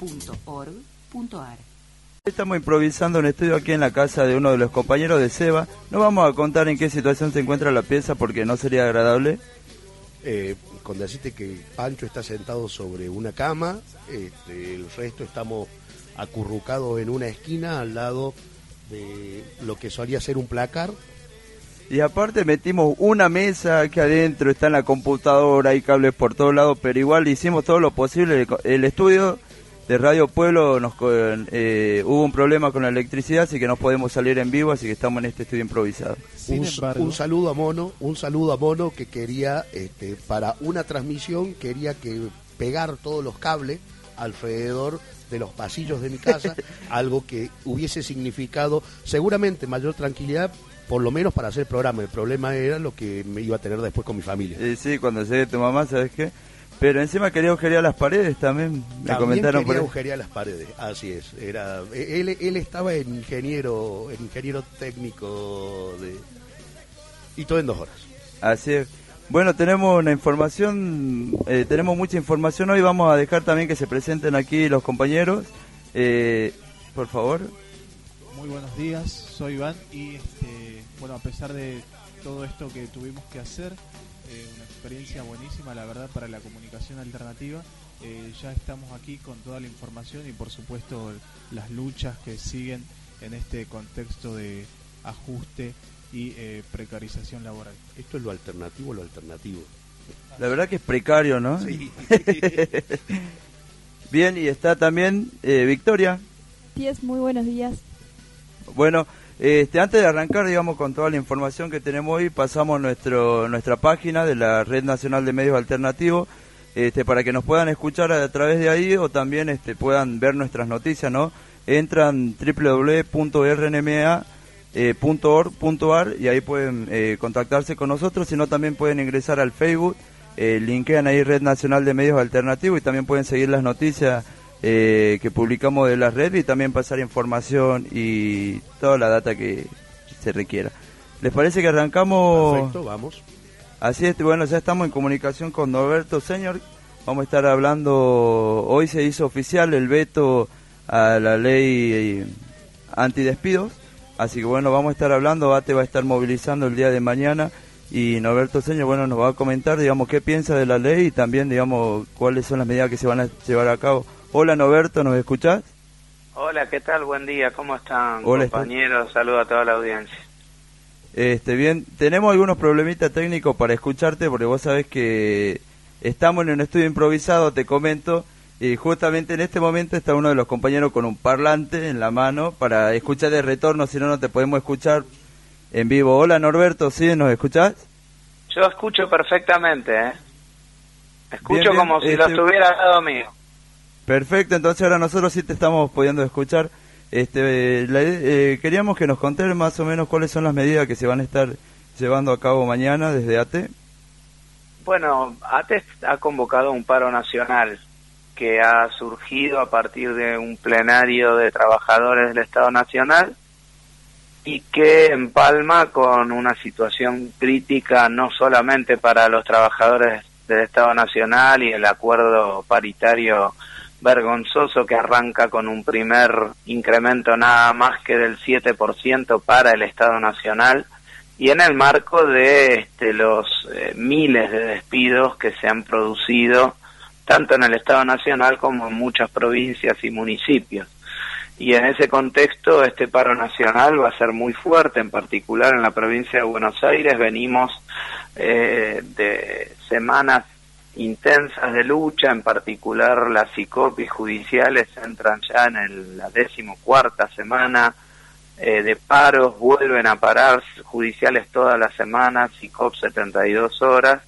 www.rnma.org.ar Estamos improvisando un estudio aquí en la casa de uno de los compañeros de Seba. No vamos a contar en qué situación se encuentra la pieza porque no sería agradable. Eh, con decirte que Pancho está sentado sobre una cama, este, el resto estamos acurrucados en una esquina al lado de lo que solía ser un placar. Y aparte metimos una mesa aquí adentro, está en la computadora, hay cables por todos lados, pero igual hicimos todo lo posible. El estudio de Radio Pueblo nos eh, hubo un problema con la electricidad, así que no podemos salir en vivo, así que estamos en este estudio improvisado. Sin un, embargo, un saludo a Mono, un saludo a Mono que quería, este, para una transmisión, quería que pegar todos los cables alrededor de los pasillos de mi casa, algo que hubiese significado seguramente mayor tranquilidad, por lo menos para hacer el programa. El problema era lo que me iba a tener después con mi familia. Eh, sí, cuando llegue tu mamá, ¿sabes qué? Pero encima quería agujerear las paredes también, me También comentaron por quería ahí. agujerear las paredes, así es. Era, él, él estaba en ingeniero, en ingeniero técnico de... Y todo en dos horas. Así es. Bueno, tenemos una información, eh, tenemos mucha información hoy. Vamos a dejar también que se presenten aquí los compañeros. Eh, por favor. muy buenos días, soy Iván y este, bueno, a pesar de todo esto que tuvimos que hacer, eh, una experiencia buenísima, la verdad, para la comunicación alternativa. Eh, ya estamos aquí con toda la información y por supuesto las luchas que siguen en este contexto de ajuste y eh, precarización laboral. Esto es lo alternativo, lo alternativo. La verdad que es precario, ¿no? Sí. Bien, y está también eh, Victoria. Días, muy buenos días. Bueno, este, antes de arrancar, digamos, con toda la información que tenemos hoy, pasamos nuestro, nuestra página de la Red Nacional de Medios Alternativos, este, para que nos puedan escuchar a, través de ahí o también este, puedan ver nuestras noticias, ¿no? Entran www.rnma.org.ar y ahí pueden eh, contactarse con nosotros, sino también pueden ingresar al Facebook, eh, linkean ahí Red Nacional de Medios Alternativos y también pueden seguir las noticias eh, que publicamos de la red y también pasar información y toda la data que se requiera. ¿Les parece que arrancamos? Perfecto, vamos. Así es, bueno, ya estamos en comunicación con Norberto Señor. Vamos a estar hablando, hoy se hizo oficial el veto a la ley eh, antidespidos, así que bueno, vamos a estar hablando, ATE va a estar movilizando el día de mañana y Norberto Señor, bueno, nos va a comentar, digamos, qué piensa de la ley y también, digamos, cuáles son las medidas que se van a llevar a cabo. Hola Norberto, ¿nos escuchás? Hola, ¿qué tal? Buen día, ¿cómo están Hola, compañeros? Saludo a toda la audiencia. Este, bien, tenemos algunos problemitas técnicos para escucharte porque vos sabés que estamos en un estudio improvisado, te comento, y justamente en este momento está uno de los compañeros con un parlante en la mano para escuchar de retorno, si no, no te podemos escuchar en vivo. Hola Norberto, ¿sí? ¿Nos escuchás? Yo escucho perfectamente, ¿eh? Escucho Bien, bien, como si lo este- estuviera al lado mío. Perfecto, entonces ahora nosotros sí te estamos pudiendo escuchar. Este, la- eh, queríamos que nos contés más o menos cuáles son las medidas que se van a estar llevando a cabo mañana desde ATE. Bueno, ATES ha convocado un paro nacional que ha surgido a partir de un plenario de trabajadores del Estado Nacional y que empalma con una situación crítica no solamente para los trabajadores del Estado Nacional y el acuerdo paritario vergonzoso que arranca con un primer incremento nada más que del 7% para el Estado Nacional y en el marco de este, los eh, miles de despidos que se han producido tanto en el Estado Nacional como en muchas provincias y municipios. Y en ese contexto este paro nacional va a ser muy fuerte, en particular en la provincia de Buenos Aires venimos eh, de semanas intensas de lucha, en particular las psicopis judiciales entran ya en el- la decimocuarta semana eh, de paros, vuelven a parar judiciales todas las semanas, SICOP 72 horas,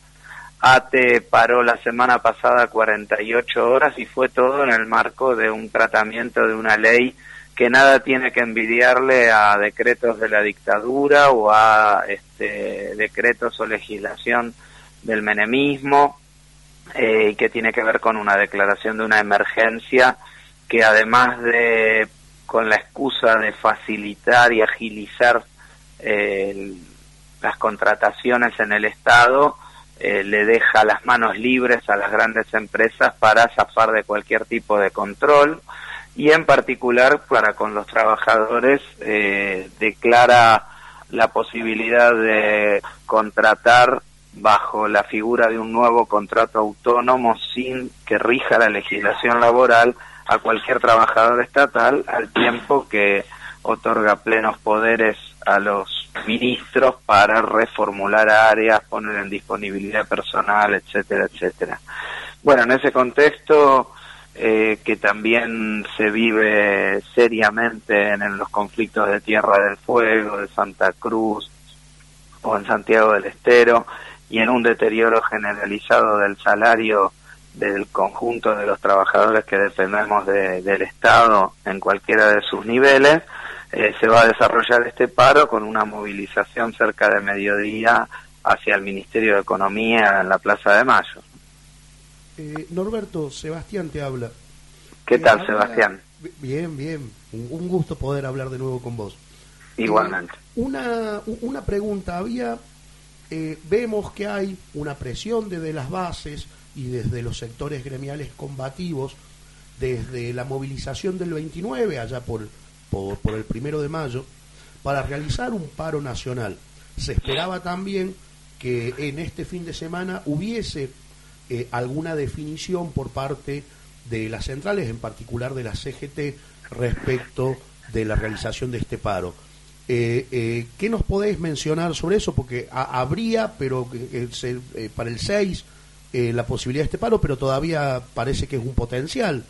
ATE paró la semana pasada 48 horas y fue todo en el marco de un tratamiento de una ley que nada tiene que envidiarle a decretos de la dictadura o a este, decretos o legislación del menemismo eh, y que tiene que ver con una declaración de una emergencia que además de con la excusa de facilitar y agilizar eh, las contrataciones en el Estado, eh, le deja las manos libres a las grandes empresas para zafar de cualquier tipo de control y en particular para con los trabajadores eh, declara la posibilidad de contratar bajo la figura de un nuevo contrato autónomo sin que rija la legislación laboral a cualquier trabajador estatal al tiempo que otorga plenos poderes a los ministros para reformular áreas, poner en disponibilidad personal, etcétera, etcétera. Bueno, en ese contexto eh, que también se vive seriamente en, los conflictos de Tierra del Fuego, de Santa Cruz o en Santiago del Estero, y en un deterioro generalizado del salario del conjunto de los trabajadores que dependemos del Estado en cualquiera de sus niveles, eh, se va a desarrollar este paro con una movilización cerca de mediodía hacia el Ministerio de Economía en la Plaza de Mayo. Eh, Norberto, Sebastián te habla. ¿Qué tal, Sebastián? Bien, bien. Un, gusto poder hablar de nuevo con vos. Igualmente. Eh, una, una pregunta. Había, vemos que hay una presión desde las bases y desde los sectores gremiales combativos, desde la movilización del 29, allá por, por, por el primero de mayo, para realizar un paro nacional. Se esperaba también que en este fin de semana hubiese eh, alguna definición por parte de las centrales, en particular de la CGT, respecto de la realización de este paro. Eh, eh, ¿Qué nos podéis mencionar sobre eso? Porque habría, pero para el 6 eh, la posibilidad de este paro, pero todavía parece que es un potencial.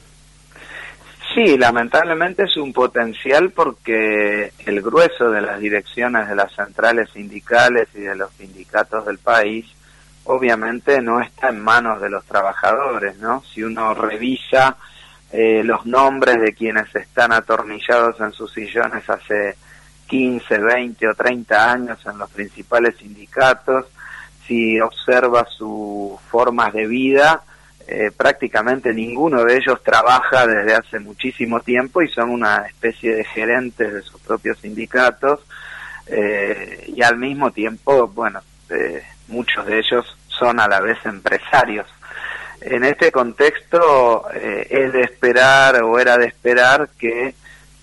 Sí, lamentablemente es un potencial porque el grueso de las direcciones de las centrales sindicales y de los sindicatos del país obviamente no está en manos de los trabajadores, ¿no? Si uno revisa eh, los nombres de quienes están atornillados en sus sillones hace 15, 20 o 30 años en los principales sindicatos, si observa sus formas de vida, eh, prácticamente ninguno de ellos trabaja desde hace muchísimo tiempo y son una especie de gerentes de sus propios sindicatos eh, y al mismo tiempo, bueno, eh, muchos de ellos son a la vez empresarios. En este contexto es de esperar o era de esperar que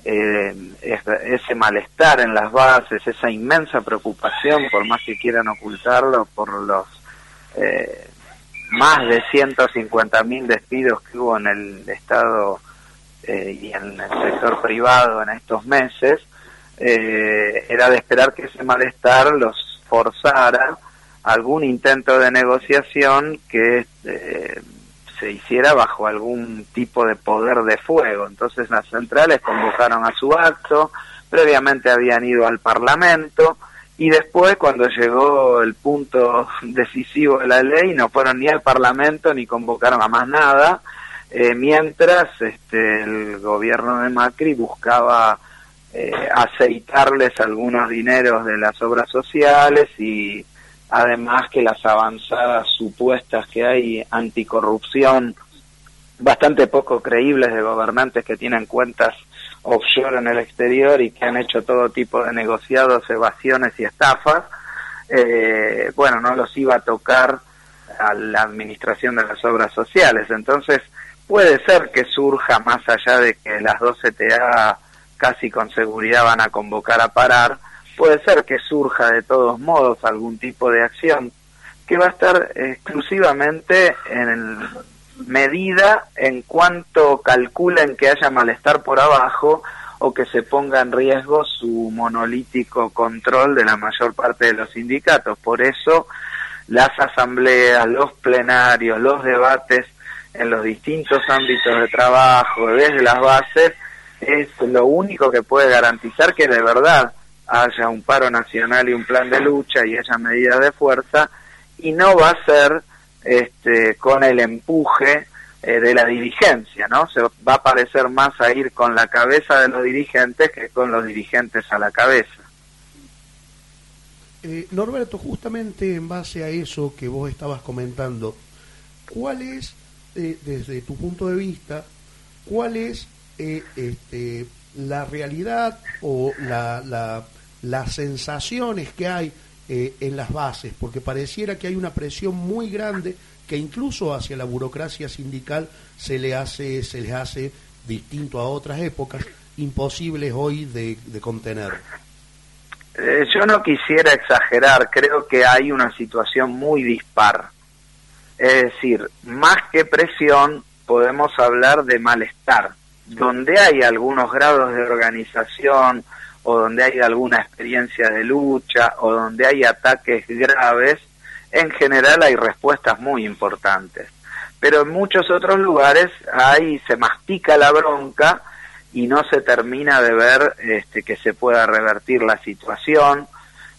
eh, ese malestar en las bases, esa inmensa preocupación, por más que quieran ocultarlo, por los eh, más de 150 mil despidos que hubo en el Estado eh, y en el sector privado en estos meses, eh, era de esperar que ese malestar los forzara algún intento de negociación que se hiciera bajo algún tipo de poder de fuego. Entonces las centrales convocaron a su acto, previamente habían ido al Parlamento y después cuando llegó el punto decisivo de la ley no fueron ni al Parlamento ni convocaron a más nada, eh, mientras este, el gobierno de Macri buscaba eh, aceitarles algunos dineros de las obras sociales y además que las avanzadas supuestas que hay anticorrupción bastante poco creíbles de gobernantes que tienen cuentas offshore en el exterior y que han hecho todo tipo de negociados, evasiones y estafas, eh, bueno, no los iba a tocar a la administración de las obras sociales. Entonces, puede ser que surja más allá de que las dos CTA casi con seguridad van a convocar a parar, puede ser que surja de todos modos algún tipo de acción que va a estar exclusivamente en medida en cuanto calculen que haya malestar por abajo o que se ponga en riesgo su monolítico control de la mayor parte de los sindicatos. Por eso las asambleas, los plenarios, los debates en los distintos ámbitos de trabajo, desde las bases, es lo único que puede garantizar que de verdad haya un paro nacional y un plan de lucha y haya medidas de fuerza y no va a ser este, con el empuje eh, de la dirigencia, ¿no? Se va a parecer más a ir con la cabeza de los dirigentes que con los dirigentes a la cabeza. Eh, Norberto, justamente en base a eso que vos estabas comentando, ¿cuál es, eh, desde tu punto de vista, cuál es este, la realidad o la, las sensaciones que hay en las bases? Porque pareciera que hay una presión muy grande que incluso hacia la burocracia sindical se le hace, se les hace distinto a otras épocas, imposibles hoy de, contener. Eh, yo no quisiera exagerar, creo que hay una situación muy dispar. Es decir, más que presión, podemos hablar de malestar. Donde hay algunos grados de organización o donde hay alguna experiencia de lucha o donde hay ataques graves, en general hay respuestas muy importantes. Pero en muchos otros lugares ahí se mastica la bronca y no se termina de ver este, que se pueda revertir la situación.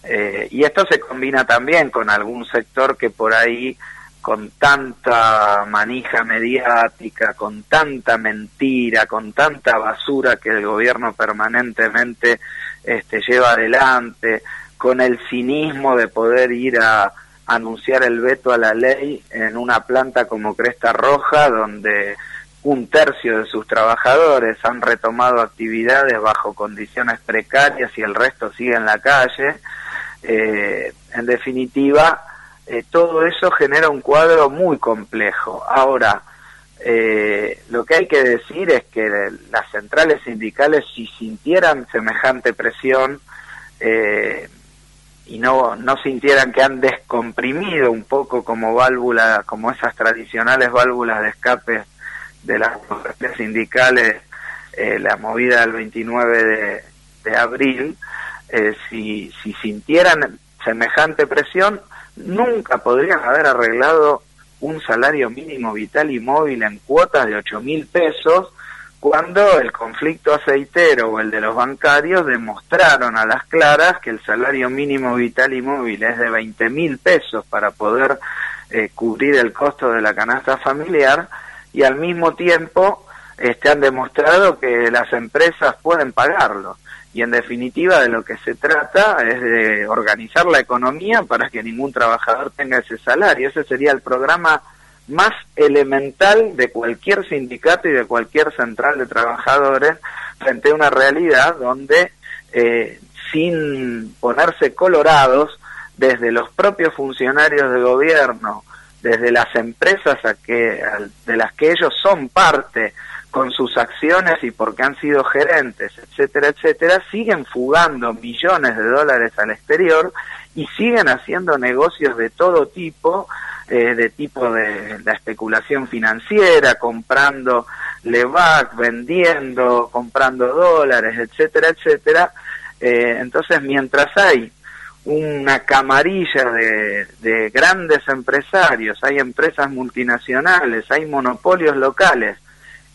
Eh, y esto se combina también con algún sector que por ahí, con tanta manija mediática, con tanta mentira, con tanta basura que el gobierno permanentemente este, lleva adelante, con el cinismo de poder ir a, anunciar el veto a la ley en una planta como Cresta Roja, donde un tercio de sus trabajadores han retomado actividades bajo condiciones precarias y el resto sigue en la calle. Eh, en definitiva, eh, todo eso genera un cuadro muy complejo. Ahora, eh, lo que hay que decir es que las centrales sindicales, si sintieran semejante presión, eh, y no, no sintieran que han descomprimido un poco como válvula, como esas tradicionales válvulas de escape de las sindicales, eh, la movida del 29 de, abril, eh, si, si sintieran semejante presión, nunca podrían haber arreglado un salario mínimo vital y móvil en cuotas de 8 mil pesos cuando el conflicto aceitero o el de los bancarios demostraron a las claras que el salario mínimo vital y móvil es de 20 mil pesos para poder eh, cubrir el costo de la canasta familiar y al mismo tiempo este, han demostrado que las empresas pueden pagarlo. Y en definitiva de lo que se trata es de organizar la economía para que ningún trabajador tenga ese salario. Ese sería el programa más elemental de cualquier sindicato y de cualquier central de trabajadores frente a una realidad donde eh, sin ponerse colorados desde los propios funcionarios de gobierno, desde las empresas a que, de las que ellos son parte con sus acciones y porque han sido gerentes, etcétera, etcétera, siguen fugando millones de dólares al exterior y siguen haciendo negocios de todo tipo eh, de tipo de la especulación financiera, comprando LEVAC, vendiendo, comprando dólares, etcétera, etcétera. Eh, entonces, mientras hay una camarilla de, de grandes empresarios, hay empresas multinacionales, hay monopolios locales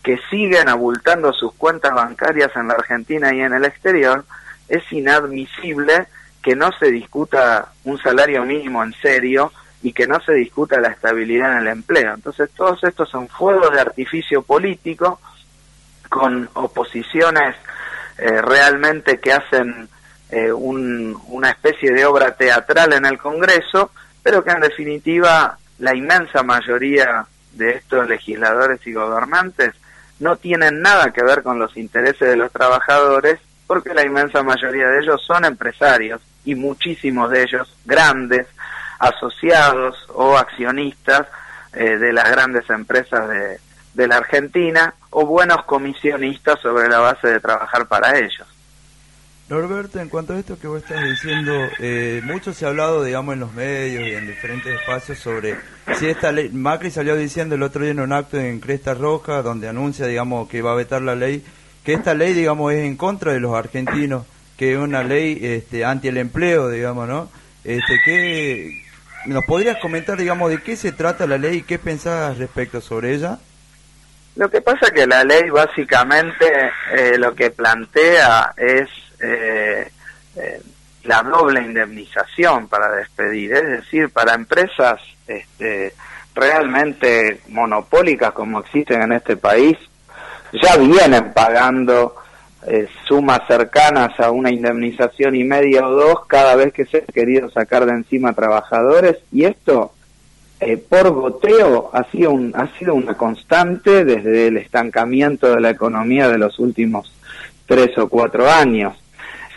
que siguen abultando sus cuentas bancarias en la Argentina y en el exterior, es inadmisible que no se discuta un salario mínimo en serio y que no se discuta la estabilidad en el empleo. Entonces, todos estos son fuegos de artificio político con oposiciones eh, realmente que hacen eh, una especie de obra teatral en el Congreso, pero que en definitiva la inmensa mayoría de estos legisladores y gobernantes no tienen nada que ver con los intereses de los trabajadores, porque la inmensa mayoría de ellos son empresarios y muchísimos de ellos grandes, asociados o accionistas eh, de las grandes empresas de, de la Argentina o buenos comisionistas sobre la base de trabajar para ellos. Norberto, en cuanto a esto que vos estás diciendo, eh, mucho se ha hablado, digamos, en los medios y en diferentes espacios sobre si esta ley, Macri salió diciendo el otro día en un acto en Cresta Roja, donde anuncia, digamos, que va a vetar la ley, que esta ley, digamos, es en contra de los argentinos, que es una ley este, anti el empleo, digamos, ¿no? Este, ¿qué, ¿Nos podrías comentar, digamos, de qué se trata la ley y qué pensás respecto sobre ella? Lo que pasa que la ley básicamente eh, lo que plantea es eh, eh, la doble indemnización para despedir, es decir, para empresas este, realmente monopólicas como existen en este país ya vienen pagando eh, sumas cercanas a una indemnización y media o dos cada vez que se ha querido sacar de encima trabajadores y esto eh, por goteo ha sido, un, ha sido una constante desde el estancamiento de la economía de los últimos tres o cuatro años.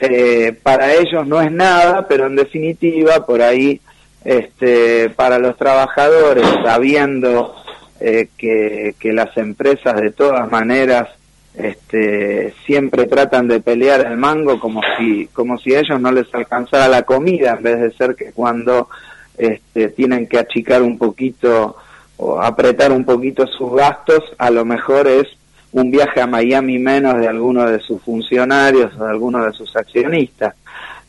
Eh, para ellos no es nada, pero en definitiva por ahí este, para los trabajadores, sabiendo eh, que, que las empresas de todas maneras este, siempre tratan de pelear el mango como si, como si a ellos no les alcanzara la comida, en vez de ser que cuando este, tienen que achicar un poquito o apretar un poquito sus gastos, a lo mejor es un viaje a Miami menos de alguno de sus funcionarios o de alguno de sus accionistas.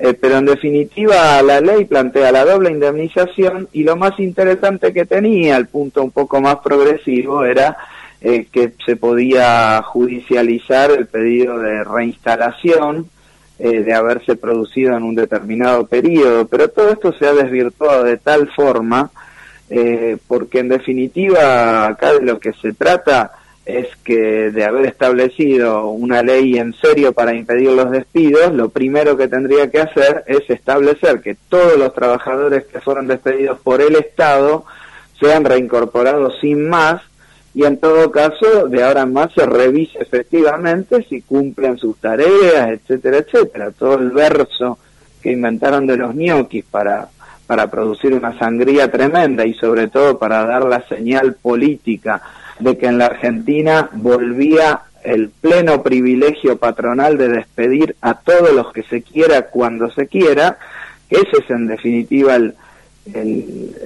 Eh, pero en definitiva la ley plantea la doble indemnización y lo más interesante que tenía, el punto un poco más progresivo, era eh, que se podía judicializar el pedido de reinstalación eh, de haberse producido en un determinado periodo, pero todo esto se ha desvirtuado de tal forma, porque en definitiva acá de lo que se trata es que de haber establecido una ley en serio para impedir los despidos, lo primero que tendría que hacer es establecer que todos los trabajadores que fueron despedidos por el Estado sean reincorporados sin más y en todo caso de ahora en más se revise efectivamente si cumplen sus tareas, etcétera, etcétera. Todo el verso que inventaron de los ñoquis para, para producir una sangría tremenda y sobre todo para dar la señal política de que en la Argentina volvía el pleno privilegio patronal de despedir a todos los que se quiera cuando se quiera, ese es en definitiva el,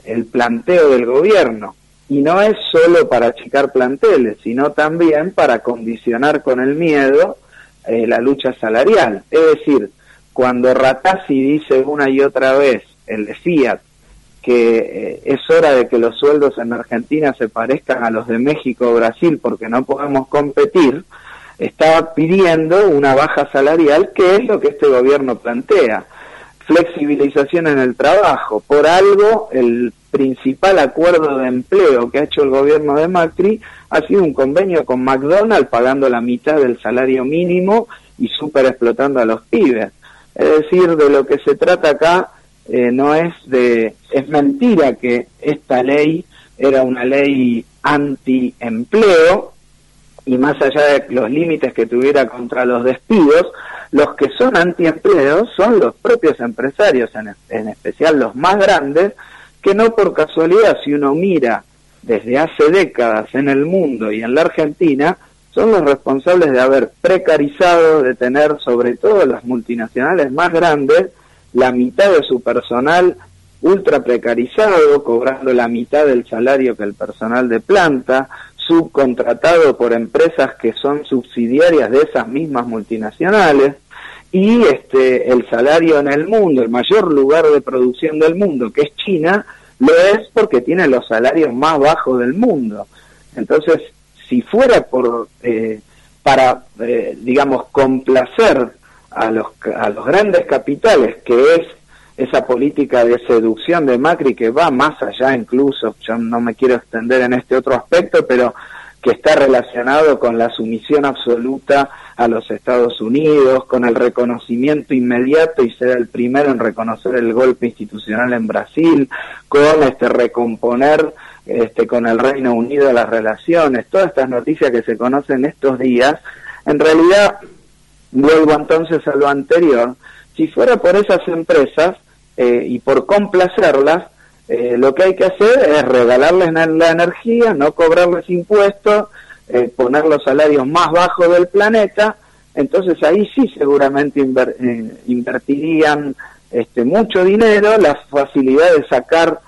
el, planteo del gobierno y no es solo para achicar planteles, sino también para condicionar con el miedo eh, la lucha salarial. Es decir, cuando Ratazzi dice una y otra vez, el de Fiat, que eh, es hora de que los sueldos en Argentina se parezcan a los de México o Brasil porque no podemos competir, está pidiendo una baja salarial, que es lo que este gobierno plantea. Flexibilización en el trabajo. Por algo, el principal acuerdo de empleo que ha hecho el gobierno de Macri ha sido un convenio con McDonald's pagando la mitad del salario mínimo y super explotando a los pibes. Es decir, de lo que se trata acá eh, no es de... Es mentira que esta ley era una ley anti-empleo y más allá de los límites que tuviera contra los despidos, los que son anti-empleo son los propios empresarios, en, en especial los más grandes, que no por casualidad, si uno mira desde hace décadas en el mundo y en la Argentina, son los responsables de haber precarizado, de tener sobre todo las multinacionales más grandes, la mitad de su personal ultra precarizado, cobrando la mitad del salario que el personal de planta, subcontratado por empresas que son subsidiarias de esas mismas multinacionales, y este el salario en el mundo, el mayor lugar de producción del mundo, que es China, lo es porque tiene los salarios más bajos del mundo. Entonces, si fuera por eh, para eh, digamos complacer a los a los grandes capitales, que es esa política de seducción de Macri que va más allá incluso, yo no me quiero extender en este otro aspecto, pero que está relacionado con la sumisión absoluta a los Estados Unidos, con el reconocimiento inmediato y ser el primero en reconocer el golpe institucional en Brasil, con este recomponer este con el Reino Unido las relaciones, todas estas noticias que se conocen estos días, en realidad vuelvo entonces a lo anterior, si fuera por esas empresas eh, y por complacerlas, eh, lo que hay que hacer es regalarles la energía, no cobrarles impuestos, eh, poner los salarios más bajos del planeta, entonces ahí sí seguramente invertirían este, mucho dinero, la facilidad de sacar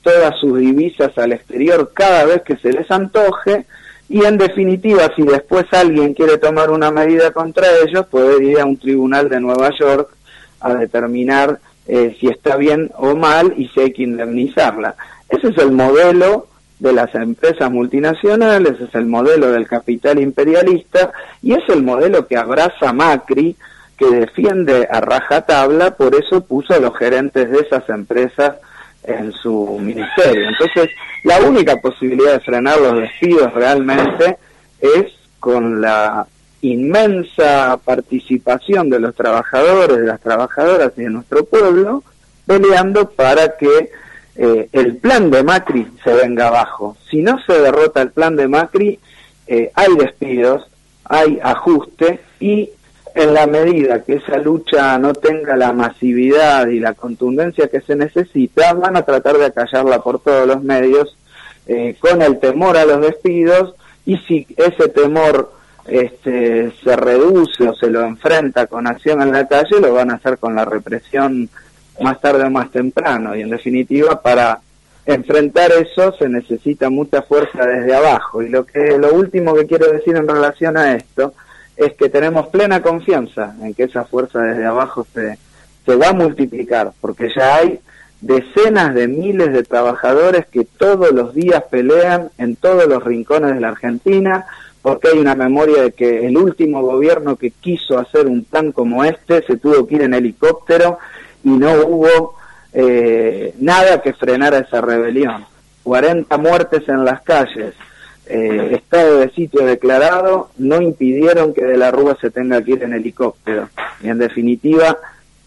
todas sus divisas al exterior cada vez que se les antoje, y en definitiva, si después alguien quiere tomar una medida contra ellos, puede ir a un tribunal de Nueva York a determinar eh, si está bien o mal y si hay que indemnizarla. Ese es el modelo de las empresas multinacionales, es el modelo del capital imperialista y es el modelo que abraza Macri, que defiende a rajatabla, por eso puso a los gerentes de esas empresas en su ministerio. Entonces, la única posibilidad de frenar los despidos realmente es con la inmensa participación de los trabajadores, de las trabajadoras y de nuestro pueblo, peleando para que eh, el plan de Macri se venga abajo. Si no se derrota el plan de Macri, eh, hay despidos, hay ajuste y en la medida que esa lucha no tenga la masividad y la contundencia que se necesita, van a tratar de acallarla por todos los medios eh, con el temor a los despidos y si ese temor este, se reduce o se lo enfrenta con acción en la calle, lo van a hacer con la represión más tarde o más temprano. Y en definitiva, para enfrentar eso se necesita mucha fuerza desde abajo. Y lo que lo último que quiero decir en relación a esto es que tenemos plena confianza en que esa fuerza desde abajo se, se va a multiplicar, porque ya hay decenas de miles de trabajadores que todos los días pelean en todos los rincones de la Argentina, porque hay una memoria de que el último gobierno que quiso hacer un plan como este se tuvo que ir en helicóptero y no hubo eh, nada que frenara esa rebelión. 40 muertes en las calles, eh, estado de sitio declarado no impidieron que de la Rúa se tenga que ir en helicóptero. Y en definitiva,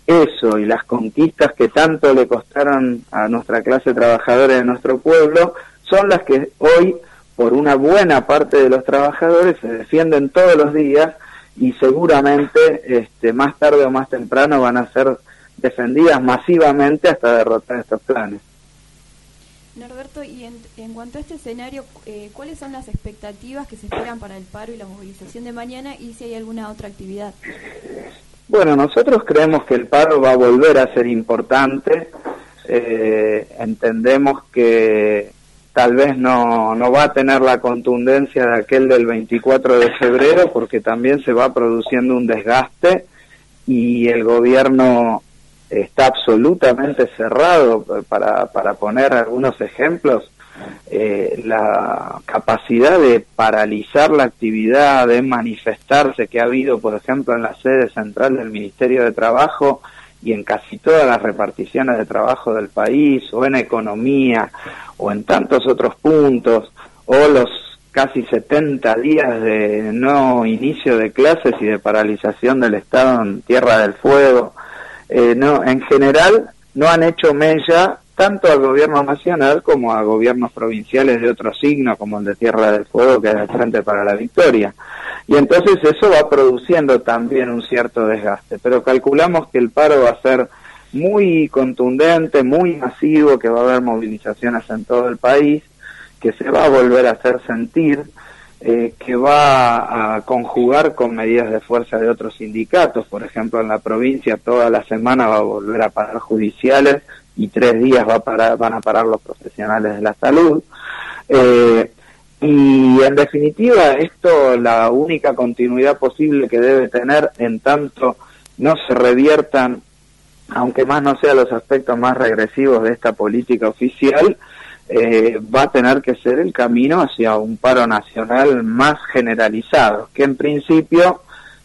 eso y las conquistas que tanto le costaron a nuestra clase trabajadora de nuestro pueblo son las que hoy, por una buena parte de los trabajadores, se defienden todos los días y seguramente este, más tarde o más temprano van a ser defendidas masivamente hasta derrotar estos planes. Norberto, y en, cuanto a este escenario, eh, ¿cuáles son las expectativas que se esperan para el paro y la movilización de mañana y si hay alguna otra actividad? Bueno, nosotros creemos que el paro va a volver a ser importante. Eh, entendemos que tal vez no, no va a tener la contundencia de aquel del 24 de febrero porque también se va produciendo un desgaste y el gobierno está absolutamente cerrado, para, para poner algunos ejemplos, eh, la capacidad de paralizar la actividad, de manifestarse que ha habido, por ejemplo, en la sede central del Ministerio de Trabajo y en casi todas las reparticiones de trabajo del país, o en economía, o en tantos otros puntos, o los casi 70 días de no inicio de clases y de paralización del Estado en Tierra del Fuego, eh, no, en general no han hecho mella tanto al gobierno nacional como a gobiernos provinciales de otro signo, como el de Tierra del Fuego, que es el Frente para la Victoria. Y entonces eso va produciendo también un cierto desgaste, pero calculamos que el paro va a ser muy contundente, muy masivo, que va a haber movilizaciones en todo el país, que se va a volver a hacer sentir, eh, que va a conjugar con medidas de fuerza de otros sindicatos. Por ejemplo, en la provincia toda la semana va a volver a parar judiciales y tres días va a parar, van a parar los profesionales de la salud. Eh, y en definitiva, esto la única continuidad posible que debe tener en tanto no se reviertan, aunque más no sean los aspectos más regresivos de esta política oficial, eh, va a tener que ser el camino hacia un paro nacional más generalizado, que en principio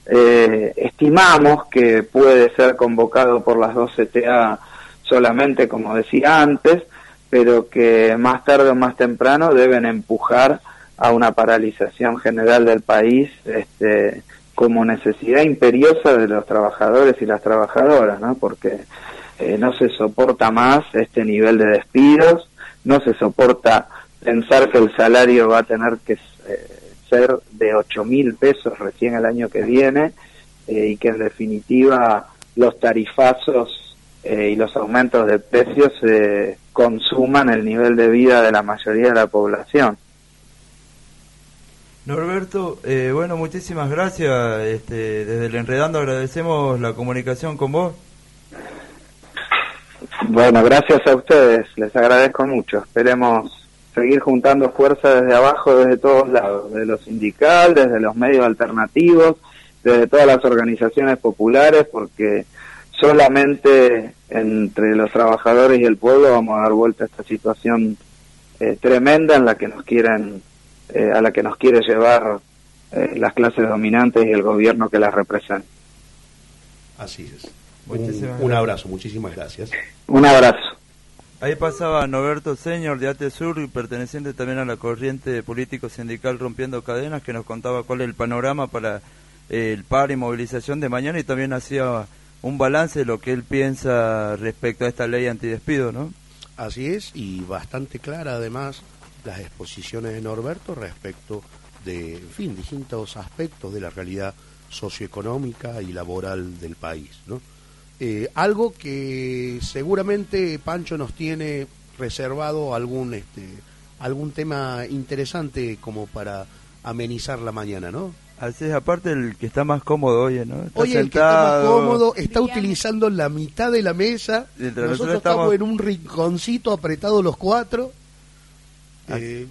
eh, estimamos que puede ser convocado por las dos CTA solamente, como decía antes, pero que más tarde o más temprano deben empujar a una paralización general del país este, como necesidad imperiosa de los trabajadores y las trabajadoras, ¿no? porque eh, no se soporta más este nivel de despidos, no se soporta pensar que el salario va a tener que eh, ser de 8 mil pesos recién el año que viene eh, y que en definitiva los tarifazos eh, y los aumentos de precios consuman el nivel de vida de la mayoría de la población. Norberto, bueno, muchísimas gracias. Este, desde el Enredando agradecemos la comunicación con vos. Bueno, gracias a ustedes, les agradezco mucho. Esperemos seguir juntando fuerza desde abajo, desde todos lados, desde lo sindical, desde los medios alternativos, desde todas las organizaciones populares, porque solamente entre los trabajadores y el pueblo vamos a dar vuelta a esta situación eh, tremenda en la que nos quieren, eh, a la que nos quiere llevar eh, las clases dominantes y el gobierno que las representa. Así es. Un, abrazo, muchísimas gracias. Un abrazo. Ahí pasaba Norberto Señor de Ate Sur, y perteneciente también a la corriente político sindical Rompiendo Cadenas, que nos contaba cuál es el panorama para eh, el par y movilización de mañana y también hacía un balance de lo que él piensa respecto a esta ley antidespido, ¿no? Así es, y bastante clara además las exposiciones de Norberto respecto de, en fin, distintos aspectos de la realidad socioeconómica y laboral del país, ¿no? Eh, algo que seguramente Pancho nos tiene reservado algún este algún tema interesante como para amenizar la mañana, ¿no? Así es, aparte el que está más cómodo hoy, ¿no? Está Oye, el que está más cómodo está utilizando la mitad de la mesa. Nosotros nosotros estamos... estamos- en un rinconcito apretado los cuatro. Eh,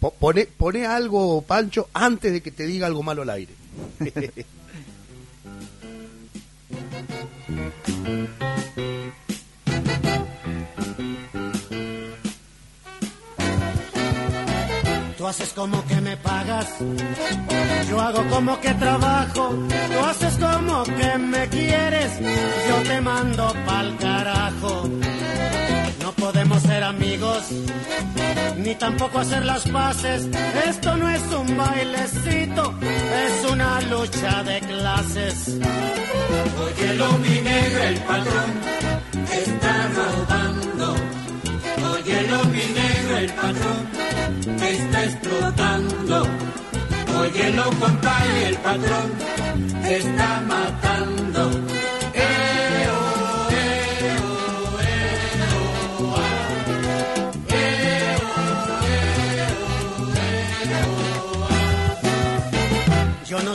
po- pone, pone algo, Pancho, antes de que te diga algo malo al aire. Tú haces como que me pagas, yo hago como que trabajo, tú haces como que me quieres, yo te mando pa'l carajo. Podemos ser amigos, ni tampoco hacer las paces, esto no es un bailecito, es una lucha de clases. Óyelo mi negro, el patrón está robando. Óyelo mi negro, el patrón está explotando. Óyelo compadre, el patrón está matando.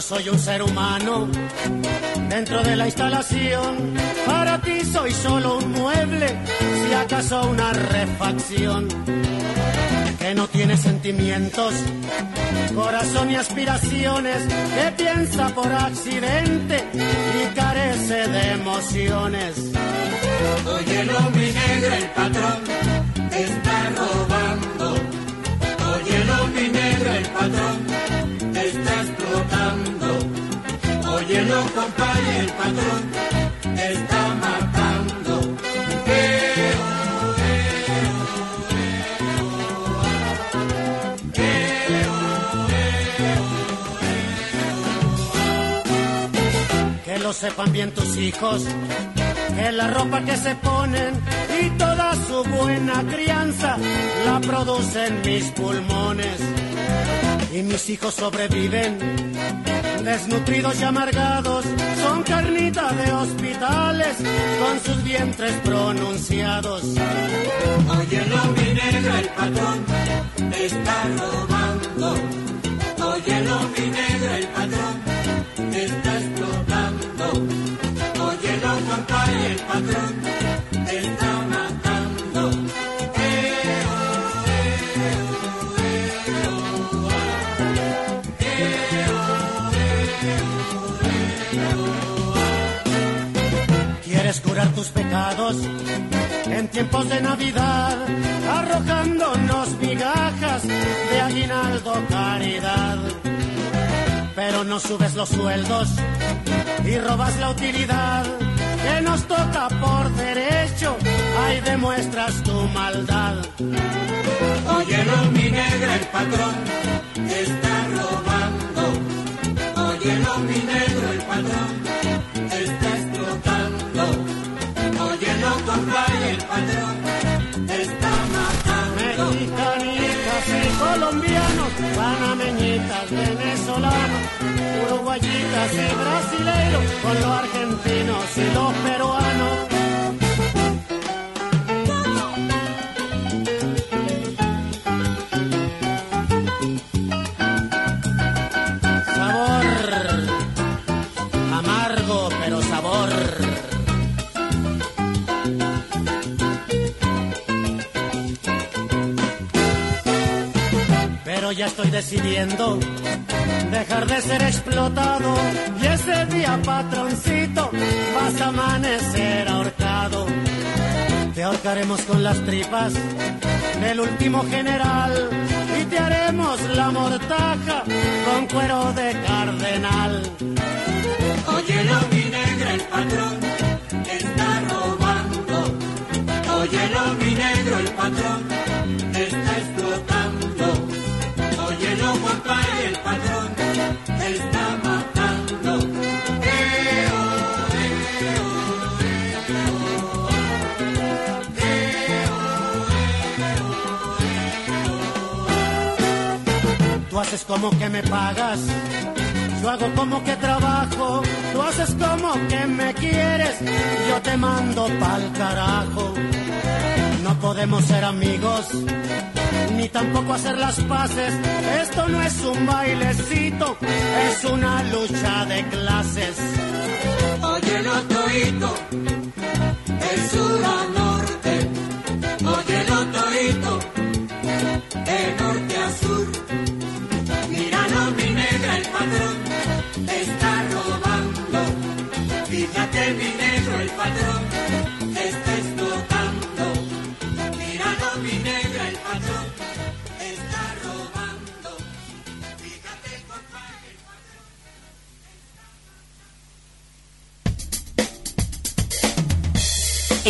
Soy un ser humano dentro de la instalación. Para ti soy solo un mueble, si acaso una refacción. Que no tiene sentimientos, corazón y aspiraciones. Que piensa por accidente y carece de emociones. Óyelo mi negro, el patrón está robando. Óyelo mi negro, el patrón Compadre, el patrón está matando. Que lo sepan bien tus hijos, que la ropa que se ponen y toda su buena crianza la producen mis pulmones. Y mis hijos sobreviven, desnutridos y amargados, son carnita de hospitales con sus vientres pronunciados. Óyelo mi negro, el patrón está robando. Óyelo mi negro, el patrón está explotando. Óyelo compadre, el patrón tus pecados en tiempos de Navidad? Arrojándonos migajas de aguinaldo caridad. Pero no subes los sueldos y robas la utilidad que nos toca por derecho. Ahí demuestras tu maldad. Óyelo mi negro, el patrón está robando. Óyelo mi negro, el patrón venezolanos, uruguayitas y brasileiros, con los argentinos y los peruanos. Estoy decidiendo dejar de ser explotado y ese día, patroncito, vas a amanecer ahorcado. Te ahorcaremos con las tripas del último general y te haremos la mortaja con cuero de cardenal. Óyelo mi negro, el patrón está robando. Óyelo mi negro, el compa, haces como que me pagas, yo hago como que trabajo. Tú haces como que me quieres, yo te mando pa'l carajo. No podemos ser amigos, ni tampoco hacer las paces. Esto no es un bailecito, es una lucha de clases. Oye, lo toito, de sur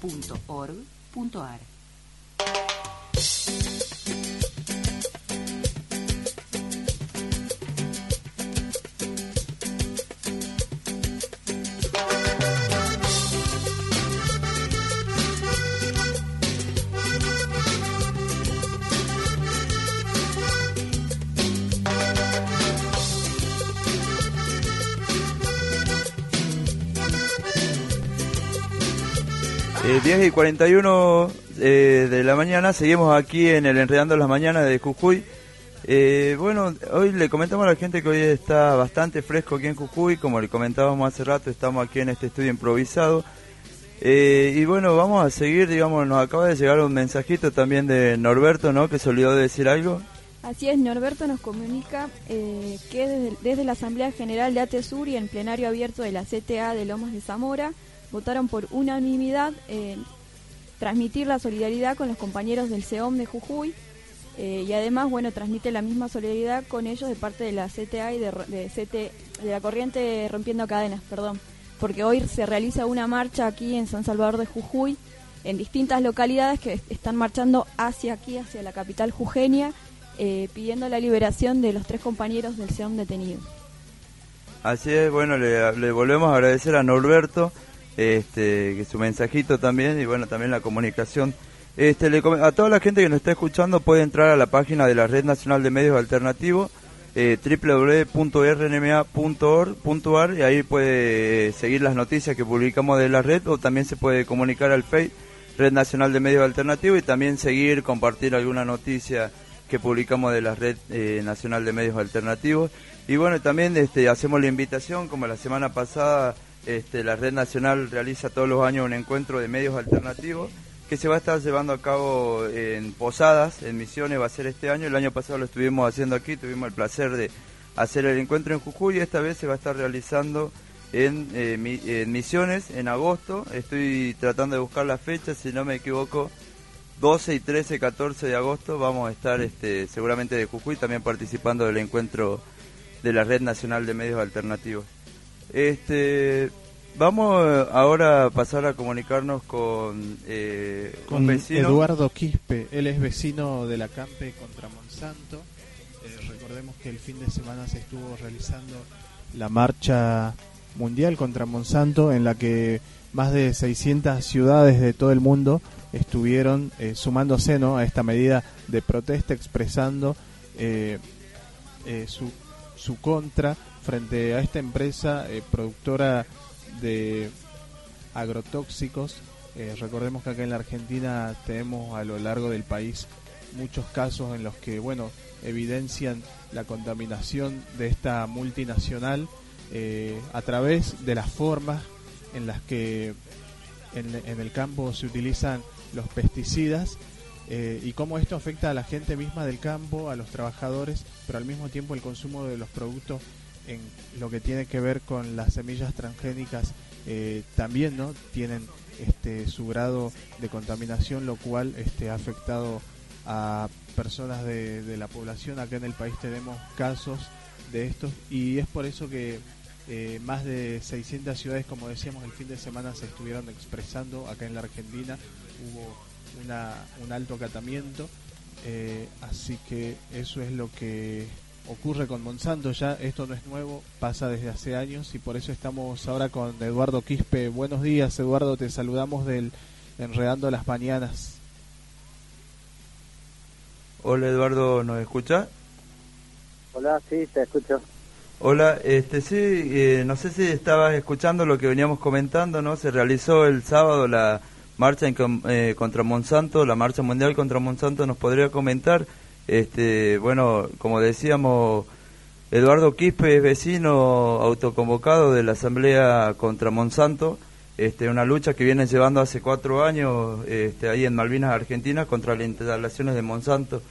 www.rnma.org.ar Eh, 10 y 41 eh, de la mañana, seguimos aquí en el Enredando las Mañanas de Jujuy. Eh, bueno, hoy le comentamos a la gente que hoy está bastante fresco aquí en Jujuy, como le comentábamos hace rato, estamos aquí en este estudio improvisado. Eh, y bueno, vamos a seguir, digamos, nos acaba de llegar un mensajito también de Norberto, ¿no? Que se olvidó de decir algo. Así es, Norberto nos comunica eh, que desde, desde la Asamblea General de ATESUR y en plenario abierto de la CTA de Lomas de Zamora votaron por unanimidad eh, transmitir la solidaridad con los compañeros del CEOM de Jujuy eh, y además, bueno, transmite la misma solidaridad con ellos de parte de la CTA y de, de, CT, de la corriente Rompiendo Cadenas, perdón, porque hoy se realiza una marcha aquí en San Salvador de Jujuy en distintas localidades que están marchando hacia aquí, hacia la capital jujeña, eh, pidiendo la liberación de los tres compañeros del CEOM detenidos. Así es, bueno, le, le volvemos a agradecer a Norberto este, su mensajito también y bueno, también la comunicación. Este, le a toda la gente que nos está escuchando puede entrar a la página de la Red Nacional de Medios Alternativos, eh, www.rnma.org.ar y ahí puede eh, seguir las noticias que publicamos de la red o también se puede comunicar al Face Red Nacional de Medios Alternativos y también seguir, compartir alguna noticia que publicamos de la Red eh, Nacional de Medios Alternativos. Y bueno, también este, hacemos la invitación, como la semana pasada este, la Red Nacional realiza todos los años un encuentro de medios alternativos que se va a estar llevando a cabo en Posadas, en Misiones, va a ser este año. El año pasado lo estuvimos haciendo aquí, tuvimos el placer de hacer el encuentro en Jujuy y esta vez se va a estar realizando en, eh, en Misiones en agosto. Estoy tratando de buscar las fechas, si no me equivoco, 12 y 13, 14 de agosto vamos a estar este, seguramente de Jujuy también participando del encuentro de la Red Nacional de Medios Alternativos. Este, vamos ahora a pasar a comunicarnos con, eh, con un vecino. Eduardo Quispe. Él es vecino de la Campe contra Monsanto. Eh, recordemos que el fin de semana se estuvo realizando la marcha mundial contra Monsanto en la que más de 600 ciudades de todo el mundo estuvieron eh, sumándose ¿no? a esta medida de protesta expresando eh, eh, su, su contra frente a esta empresa eh, productora de agrotóxicos. Eh, recordemos que acá en la Argentina tenemos a lo largo del país muchos casos en los que, bueno, evidencian la contaminación de esta multinacional eh, a través de las formas en las que en, el campo se utilizan los pesticidas y cómo esto afecta a la gente misma del campo, a los trabajadores, pero al mismo tiempo el consumo de los productos en lo que tiene que ver con las semillas transgénicas eh, también no tienen este su grado de contaminación lo cual este ha afectado a personas de, la población acá en el país tenemos casos de estos y es por eso que eh, más de 600 ciudades, como decíamos, el fin de semana se estuvieron expresando acá en la Argentina. Hubo un alto acatamiento. Eh, así que eso es lo que ocurre con Monsanto. Ya esto no es nuevo, pasa desde hace años y por eso estamos ahora con Eduardo Quispe. Buenos días, Eduardo. Te saludamos del Enredando las Mañanas. Hola, Eduardo, ¿nos escucha? Hola, sí, te escucho. Hola, este sí, eh, no sé si estabas escuchando lo que veníamos comentando, ¿no? Se realizó el sábado la marcha en, com- eh, contra Monsanto, la marcha mundial contra Monsanto, ¿nos podría comentar? Este, bueno, como decíamos, Eduardo Quispe es vecino autoconvocado de la Asamblea contra Monsanto, este, una lucha que viene llevando hace cuatro años este, ahí en Malvinas, Argentina, contra las instalaciones de Monsanto.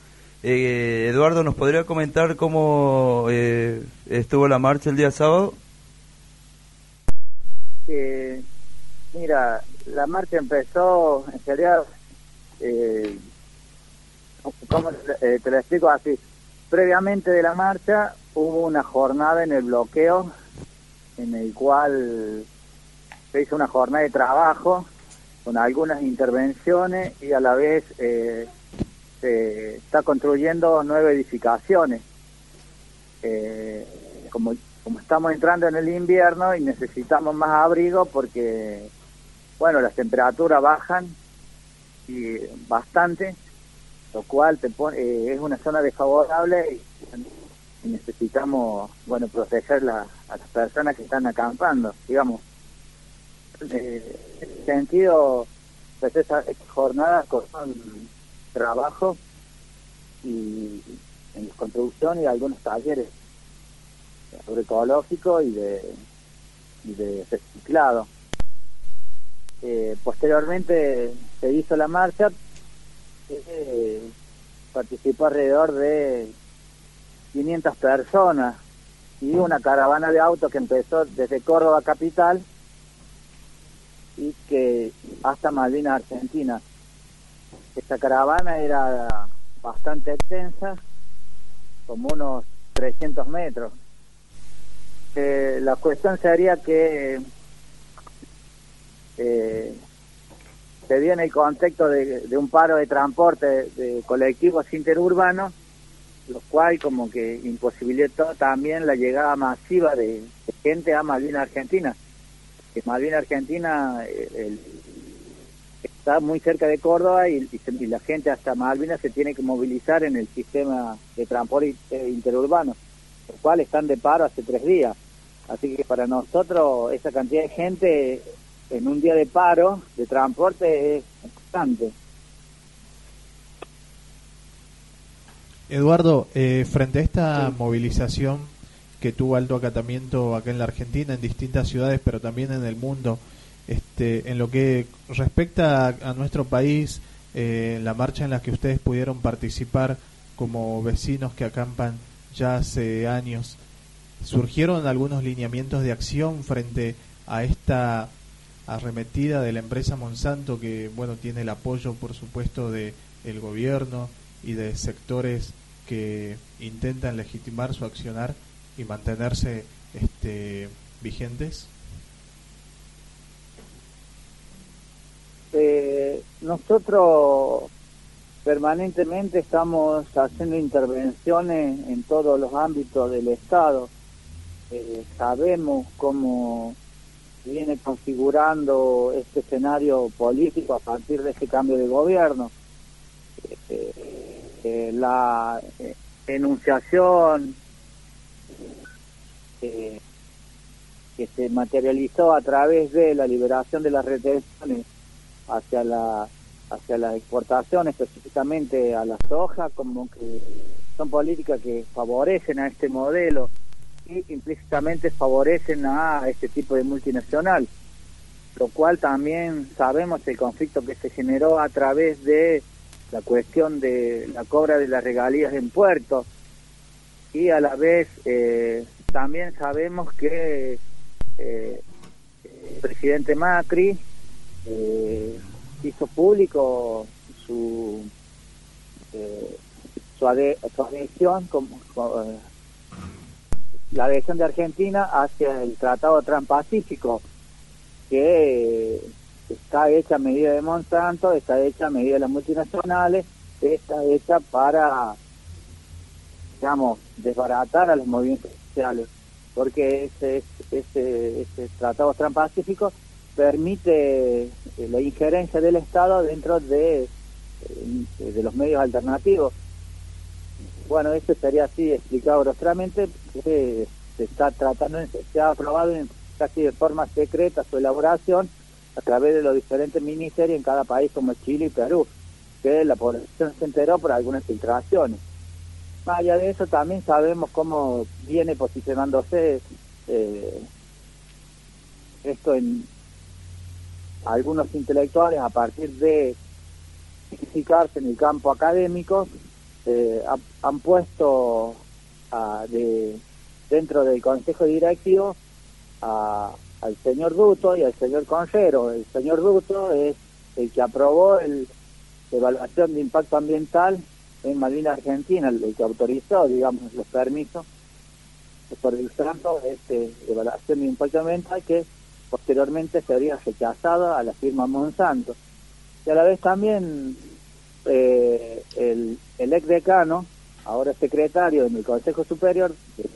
Eh, Eduardo, ¿nos podría comentar cómo eh, estuvo la marcha el día sábado? Eh, mira, la marcha empezó, en realidad, eh, ¿cómo te, eh, te lo explico así? Previamente de la marcha hubo una jornada en el bloqueo en el cual se hizo una jornada de trabajo con algunas intervenciones y a la vez eh, se está construyendo nueve edificaciones. Eh, como, como estamos entrando en el invierno y necesitamos más abrigo porque, bueno, las temperaturas bajan y bastante, lo cual te pone, eh, es una zona desfavorable y, necesitamos, bueno, proteger la- a las personas que están acampando, digamos. Eh, en ese sentido, pues esas jornadas con trabajo y en construcción y algunos talleres agroecológico y de, y de reciclado. Eh, posteriormente se hizo la marcha, eh, participó alrededor de 500 personas y una caravana de autos que empezó desde Córdoba capital y que hasta Malvinas Argentina. Esta caravana era bastante extensa, como unos 300 metros. Eh, la cuestión sería que eh, se dio en el contexto de, un paro de transporte de, colectivos interurbanos, lo cual como que imposibilitó también la llegada masiva de, gente a Malvinas Argentina. Que Malvinas Argentina eh, el- está muy cerca de Córdoba y, la gente hasta Malvinas se tiene que movilizar en el sistema de transporte interurbano, lo cual están de paro hace tres días. Así que para nosotros esa cantidad de gente en un día de paro de transporte es bastante. Eduardo, eh, frente a esta movilización que tuvo alto acatamiento acá en la Argentina, en distintas ciudades, pero también en el mundo, este, en lo que respecta a, a nuestro país, eh, en la marcha en la que ustedes pudieron participar como vecinos que acampan ya hace años, surgieron algunos lineamientos de acción frente a esta arremetida de la empresa Monsanto que bueno tiene el apoyo por supuesto de el gobierno y de sectores que intentan legitimar su accionar y mantenerse este vigentes Eh, nosotros permanentemente estamos haciendo intervenciones en todos los ámbitos del Estado. Eh, sabemos cómo viene configurando este escenario político a partir de este cambio de gobierno. Eh, eh, la eh, enunciación eh, que se materializó a través de la liberación de las retenciones hacia la hacia la exportación específicamente a la soja como que son políticas que favorecen a este modelo y implícitamente favorecen a este tipo de multinacional lo cual también sabemos el conflicto que se generó a través de la cuestión de la cobra de las regalías en puerto. Y a la vez eh, también sabemos que eh, el presidente Macri eh, hizo público su su, adhesión como, co- la adhesión de Argentina hacia el Tratado Transpacífico que eh, está hecha a medida de Monsanto, está hecha a medida de las multinacionales, está hecha para, digamos, desbaratar a los movimientos sociales, porque ese, ese, ese Tratado Transpacífico permite eh, la injerencia del Estado dentro de, eh, de los medios alternativos. Bueno, eso sería así explicado groseramente, que se está tratando, se ha aprobado casi de forma secreta su elaboración a través de los diferentes ministerios en cada país como Chile y Perú, que la población se enteró por algunas filtraciones. Más allá de eso, también sabemos cómo viene posicionándose eh, esto en algunos intelectuales a partir de identificarse en el campo académico, eh, ha- han puesto dentro del Consejo Directivo a- al señor Duto y al señor Conjero. El señor Duto es el que aprobó el, evaluación de impacto ambiental en Malvinas Argentina, el que autorizó, digamos, los permisos por el tanto este, evaluación de impacto ambiental que posteriormente sería rechazada a la firma Monsanto. Y a la vez también eh, el, el ex decano, ahora secretario en el Consejo Superior de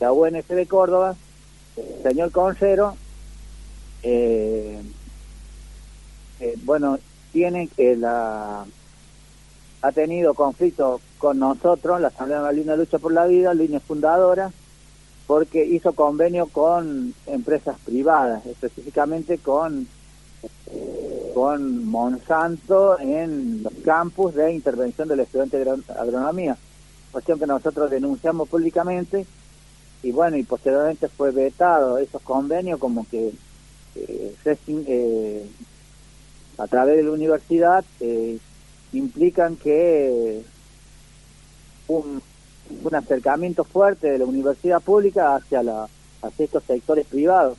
la UNF de Córdoba, el señor Conjero, eh, eh, bueno, tiene que la ha tenido conflicto con nosotros, la Asamblea Malvina Lucha por la Vida, línea fundadora, porque hizo convenio con empresas privadas, específicamente con con Monsanto en los campus de intervención del estudiante de agro- agronomía, cuestión que nosotros denunciamos públicamente y bueno, y posteriormente fue vetado esos convenios como que eh, eh, a través de la universidad eh, implican que un, un acercamiento fuerte de la universidad pública hacia la hacia estos sectores privados.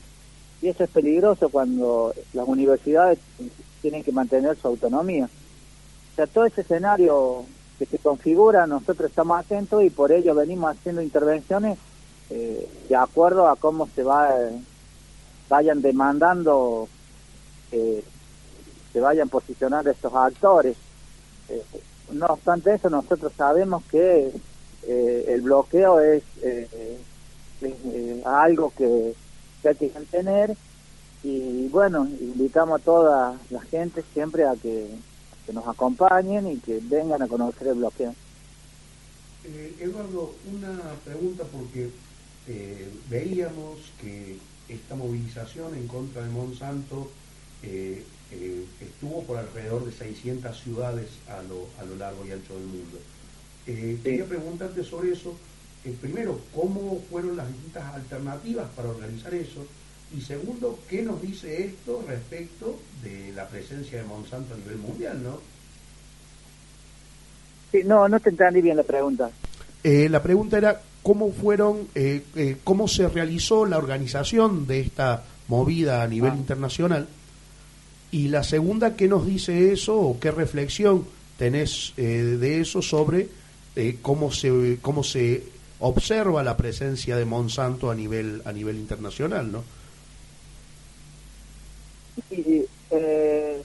Y eso es peligroso cuando las universidades tienen que mantener su autonomía. O sea, todo ese escenario que se configura, nosotros estamos atentos y por ello venimos haciendo intervenciones eh, de acuerdo a cómo se va vayan demandando eh, se vayan posicionando estos actores. Eh, no obstante eso, nosotros sabemos que el bloqueo es, es, algo que, que hay que mantener y bueno, invitamos a toda la gente siempre a que, que nos acompañen y que vengan a conocer el bloqueo. Eh, Eduardo, una pregunta porque eh, veíamos que esta movilización en contra de Monsanto eh, eh, estuvo por alrededor de 600 ciudades a lo, a lo largo y ancho del mundo. Eh, Quería preguntarte sobre eso. Primero, ¿cómo fueron las distintas alternativas para organizar eso? Y segundo, ¿qué nos dice esto respecto de la presencia de Monsanto a nivel mundial, no? Sí, no, no te entendí bien la pregunta. Eh, la pregunta era cómo fueron, eh, eh, cómo se realizó la organización de esta movida a nivel internacional. Y la segunda, ¿qué nos dice eso o qué reflexión tenés eh, de eso sobre eh, cómo se cómo se observa la presencia de Monsanto a nivel a nivel internacional, ¿no? Sí, eh,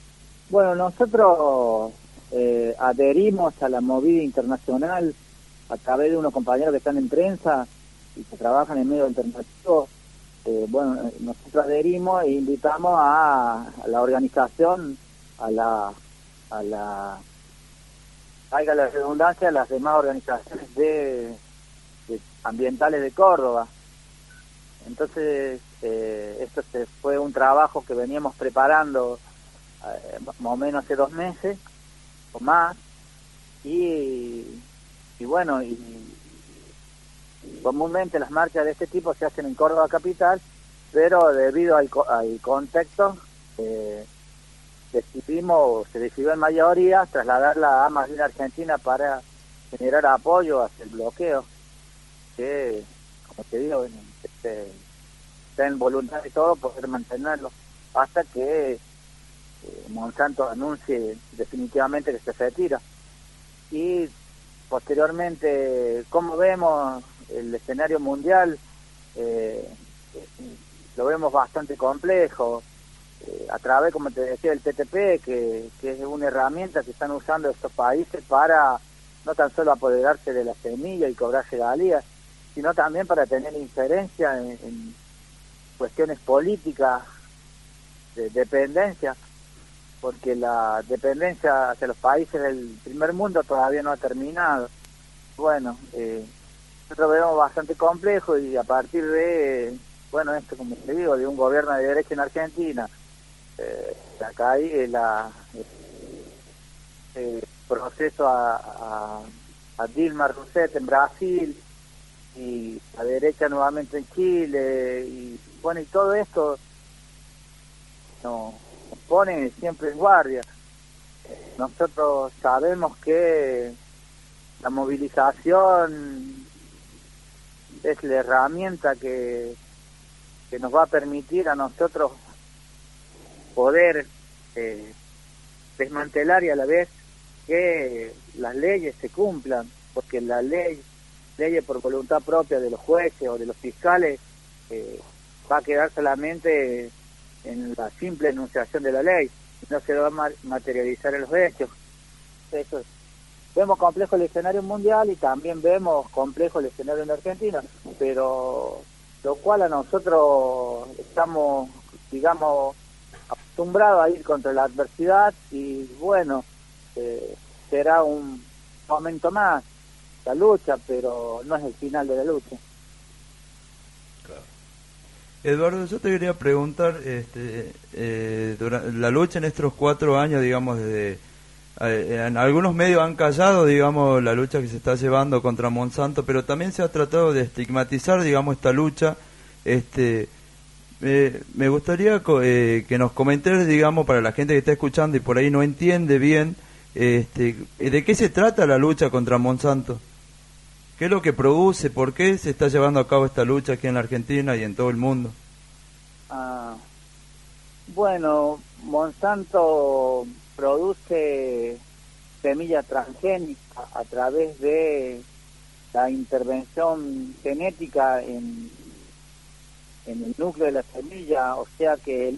bueno, nosotros eh, adherimos a la movida internacional a través de unos compañeros que están en prensa y que trabajan en medio alternativo. Eh, bueno, nosotros adherimos e invitamos a, la organización, a la, a la, valga la redundancia, a las demás organizaciones de ambientales de Córdoba. Entonces, eh, esto se fue un trabajo que veníamos preparando eh, más o menos hace dos meses o más. Y, y bueno, y comúnmente las marchas de este tipo se hacen en Córdoba capital, pero debido al, al contexto, eh, decidimos, se decidió en mayoría trasladarla a Malvinas Argentina para generar apoyo hacia el bloqueo, que, como te digo, este, está en voluntad de todo poder mantenerlo, hasta que eh, Monsanto anuncie definitivamente que se retira. Y posteriormente, como vemos el escenario mundial, eh, lo vemos bastante complejo, eh, a través, como te decía, del TTP, que, que es una herramienta que están usando estos países para no tan solo apoderarse de la semilla y cobrar regalías, sino también para tener injerencia en, cuestiones políticas de dependencia, porque la dependencia hacia los países del primer mundo todavía no ha terminado. Bueno, eh, nosotros vemos bastante complejo y a partir de, bueno, esto como te digo, de un gobierno de derecha en Argentina, eh, acá hay la, eh, proceso a, a, Dilma Rousseff en Brasil y la derecha nuevamente en Chile y bueno y todo esto nos, pone siempre en guardia. Nosotros sabemos que la movilización es la herramienta que, que nos va a permitir a nosotros poder eh, desmantelar y a la vez que las leyes se cumplan, porque la ley, leyes por voluntad propia de los jueces o de los fiscales, eh, va a quedar solamente en la simple enunciación de la ley, no se va a materializar en los hechos. Eso Vemos complejo el escenario mundial y también vemos complejo el escenario en Argentina, pero lo cual a nosotros estamos, digamos, acostumbrados a ir contra la adversidad y bueno, eh, será un momento más la lucha, pero no es el final de la lucha. Eduardo, yo te quería preguntar, este, eh, la lucha en estos cuatro años, digamos, desde eh, en algunos medios han callado, digamos, la lucha que se está llevando contra Monsanto, pero también se ha tratado de estigmatizar, digamos, esta lucha. Este, me gustaría que nos comentes, digamos, para la gente que está escuchando y por ahí no entiende bien, este, ¿De qué se trata la lucha contra Monsanto? ¿Qué es lo que produce? ¿Por qué se está llevando a cabo esta lucha aquí en la Argentina y en todo el mundo? Ah, bueno, Monsanto produce semilla transgénica a través de la intervención genética en, en el núcleo de la semilla, o sea que,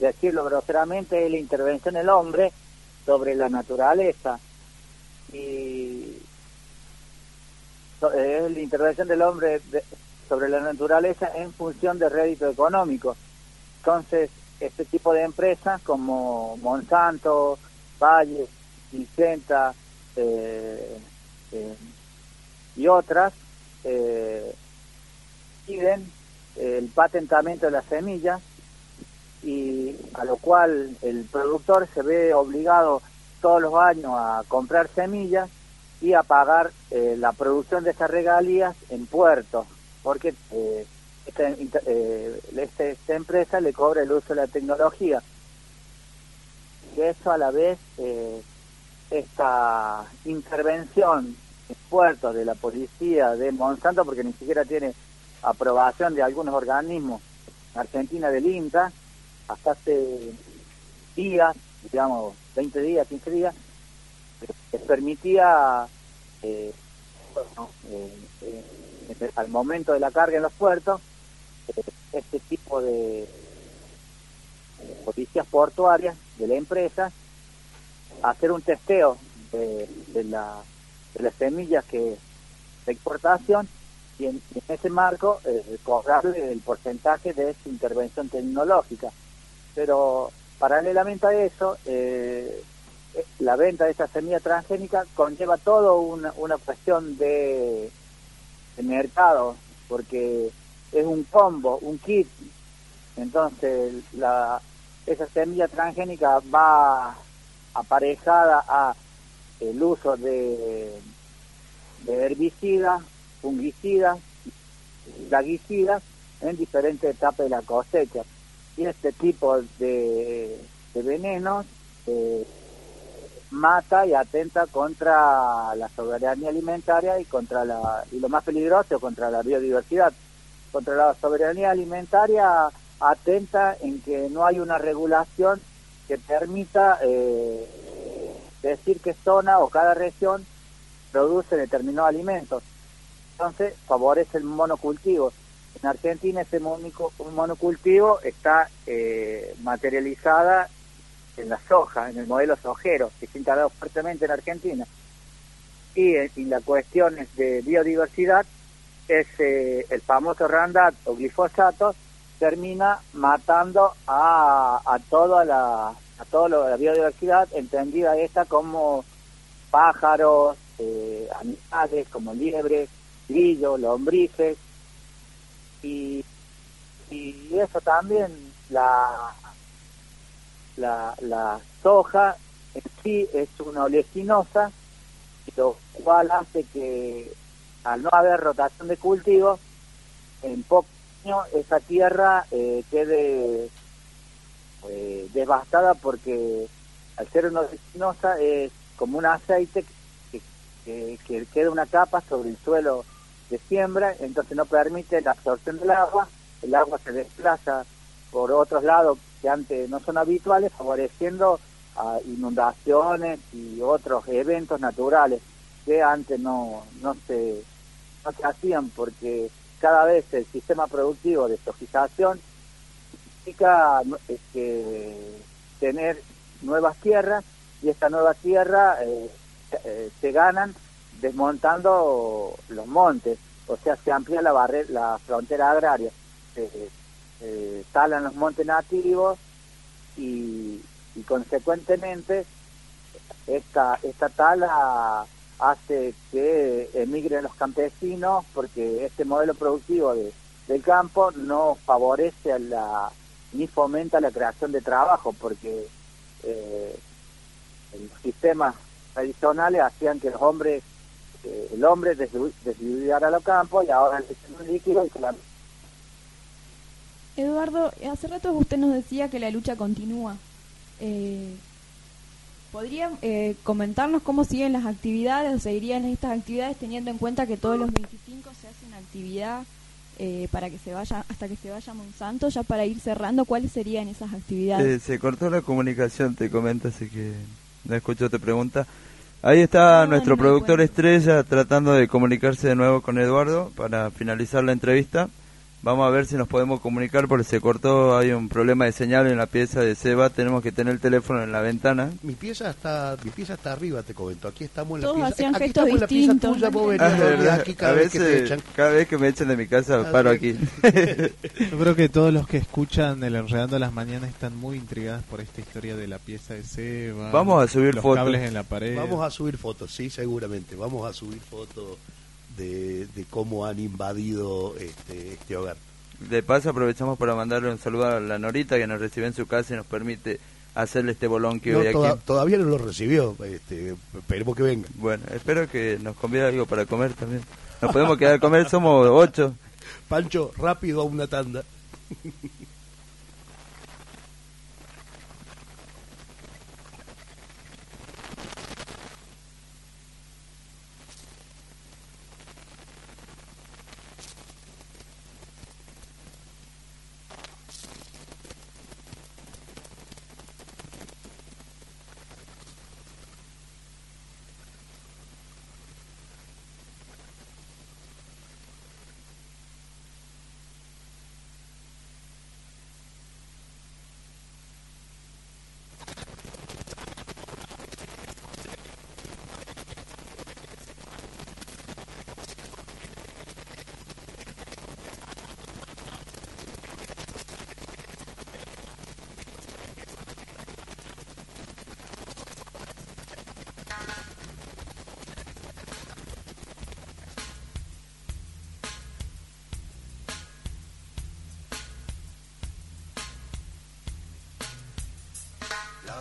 decirlo groseramente, es la intervención del hombre sobre la naturaleza y es la intervención del hombre sobre la naturaleza en función de rédito económico. Entonces, este tipo de empresas como Monsanto, Valle, Vicenta eh, eh, y otras eh, piden el patentamiento de las semillas y a lo cual el productor se ve obligado todos los años a comprar semillas y a pagar eh, la producción de esas regalías en puertos, porque eh, eh, este, esta, empresa le cobra el uso de la tecnología. Y eso a la vez, esta intervención en puertos de la policía de Monsanto, porque ni siquiera tiene aprobación de algunos organismos, Argentina del INTA, hasta hace días, digamos 20 días, 15 días, permitía, eh, eh, eh, al momento de la carga en los puertos, este tipo de policías portuarias de la empresa, hacer un testeo de, la, las semillas que de exportación y en, ese marco cobrarle el porcentaje de su intervención tecnológica. Pero paralelamente a eso, eh, la venta de esa semilla transgénica conlleva todo una, una cuestión de, mercado, porque es un combo, un kit. Entonces, la, esa semilla transgénica va aparejada a el uso de, de herbicidas, fungicidas, plaguicidas en diferentes etapas de la cosecha y este tipo de, de venenos eh, mata y atenta contra la soberanía alimentaria y contra la y lo más peligroso contra la biodiversidad. Contra la soberanía alimentaria atenta en que no hay una regulación que permita eh, decir qué zona o cada región produce determinados alimentos. Entonces favorece el monocultivo. En Argentina ese monocultivo está eh, materializada en la soja, en el modelo sojero, que se ha instalado fuertemente en Argentina. Y, eh, y la cuestión es de biodiversidad es eh, el famoso Roundup o glifosato termina matando a, a toda la a toda la biodiversidad entendida esta como pájaros, eh, animales como liebres, grillos, lombrices y, y eso también la la, la soja en sí es una oleaginosa, lo cual hace que al no haber rotación de cultivo, en poco años esa tierra eh, quede eh, devastada porque al ser una oleaginosa es como un aceite que, que, que queda una capa sobre el suelo de siembra, entonces no permite la absorción del agua, el agua se desplaza por otros lados que antes no son habituales, favoreciendo a inundaciones y otros eventos naturales que antes no, no, se, no se hacían porque cada vez el sistema productivo de sojización significa eh, que tener nuevas tierras y esta nueva tierra eh, eh, se ganan desmontando los montes, o sea, se amplía la, barre- la frontera agraria. Se- eh, talan los montes nativos y, y consecuentemente esta, esta tala hace que emigren los campesinos porque este modelo productivo de, del campo no favorece ni fomenta la creación de trabajo porque eh, los sistemas tradicionales hacían que los hombres eh, el hombre desvi- desviviera a los campos y ahora un líquido y que la Eduardo, hace rato usted nos decía que la lucha continúa. Eh, ¿Podría eh, comentarnos cómo siguen las actividades o seguirían estas actividades teniendo en cuenta que todos los 25 se hace una actividad eh, para que se vaya hasta que se vaya Monsanto? Ya para ir cerrando, ¿cuáles serían esas actividades? Eh, se cortó la comunicación, te comento, así que no escucho tu pregunta. Ahí está No, nuestro no productor estrella tratando de comunicarse de nuevo con Eduardo para finalizar la entrevista. Vamos a ver si nos podemos comunicar porque se cortó, hay un problema de señal en la pieza de Seba, tenemos que tener el teléfono en la ventana. Mi pieza está, mi pieza está arriba, te comento. Aquí estamos en la Todos pieza. hacían aquí gestos estamos en la pieza distintos, tuya, no vos entendí. venís Ah, verdad. aquí cada a vez que te veces, echan. cada vez que me echen de mi casa, Ah, paro sí. aquí. Yo creo que todos los que escuchan el Enredando las Mañanas están muy intrigados por esta historia de la pieza de Seba. Vamos a subir los fotos. cables en la pared. Vamos a subir fotos, sí, seguramente. Vamos a subir fotos de, de cómo han invadido este, este hogar. De paso aprovechamos para mandarle un saludo a la Norita que nos recibe en su casa y nos permite hacerle este bolón que No, hoy toda- aquí. todavía no lo recibió. Este, esperemos que venga. Bueno, espero que nos convide algo para comer también. Nos podemos quedar a comer, somos ocho. Pancho, rápido a una tanda.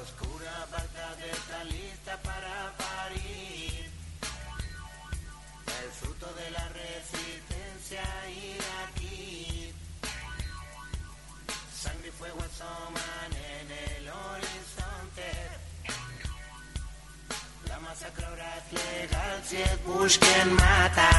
oscura de está lista para parir. El fruto de la resistencia iraquí. Sangre y fuego asoman en el horizonte. La masacre ahora es legal si es Bush quien mata.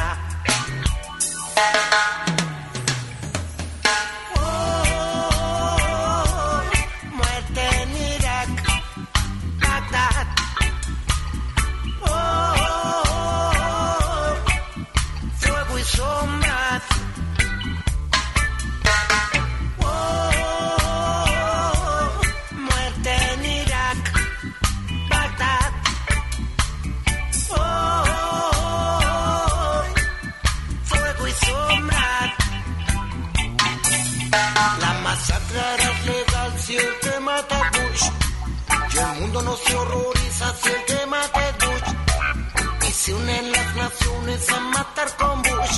se horroriza, se quema de Bush. Y se unen las naciones a matar con Bush.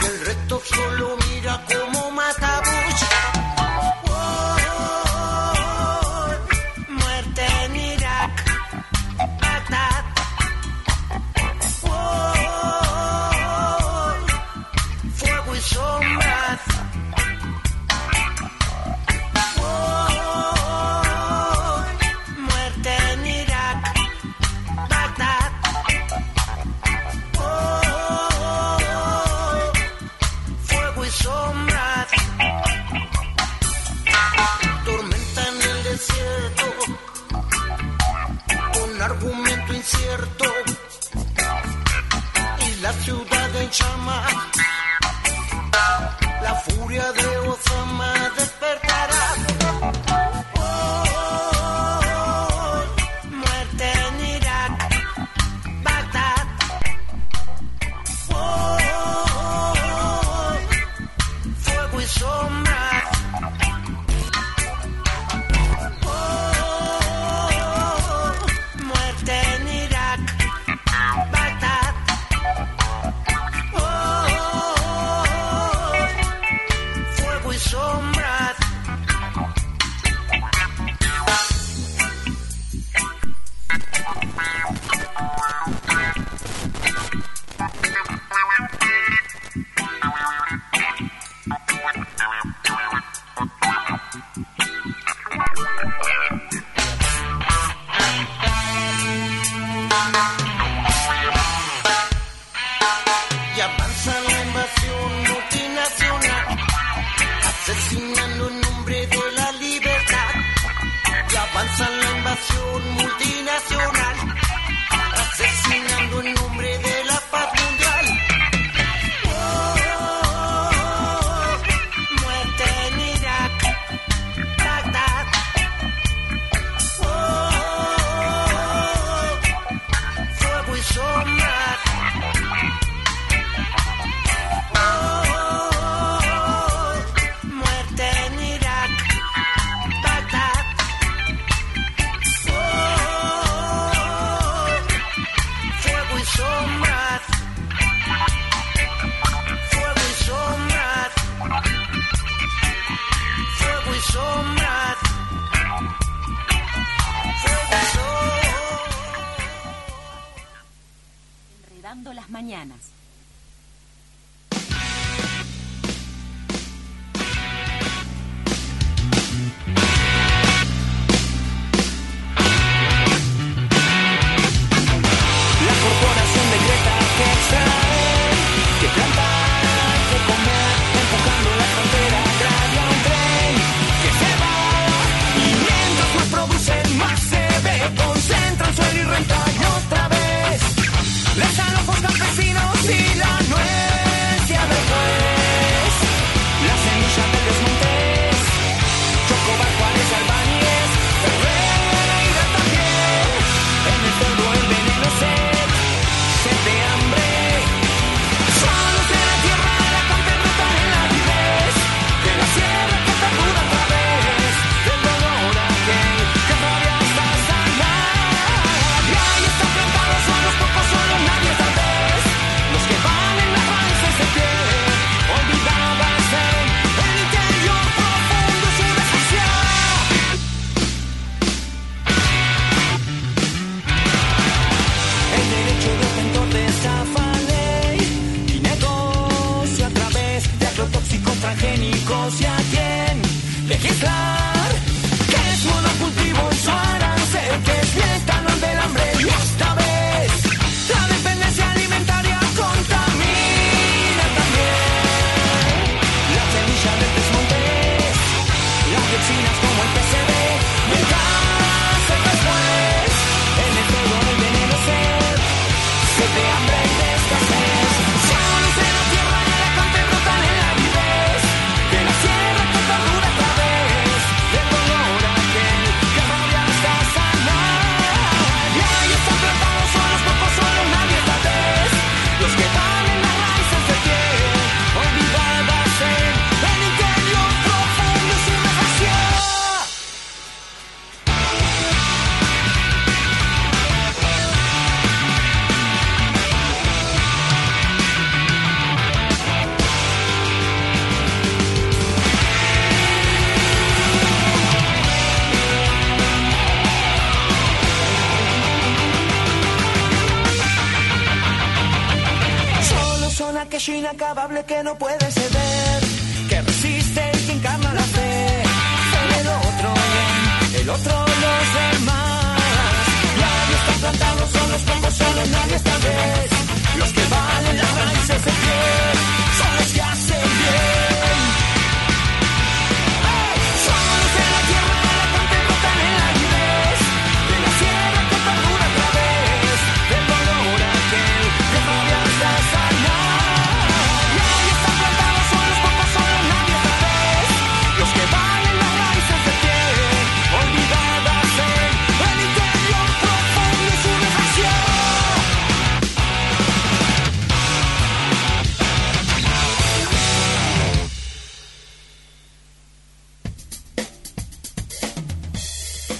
Y el resto solo mira con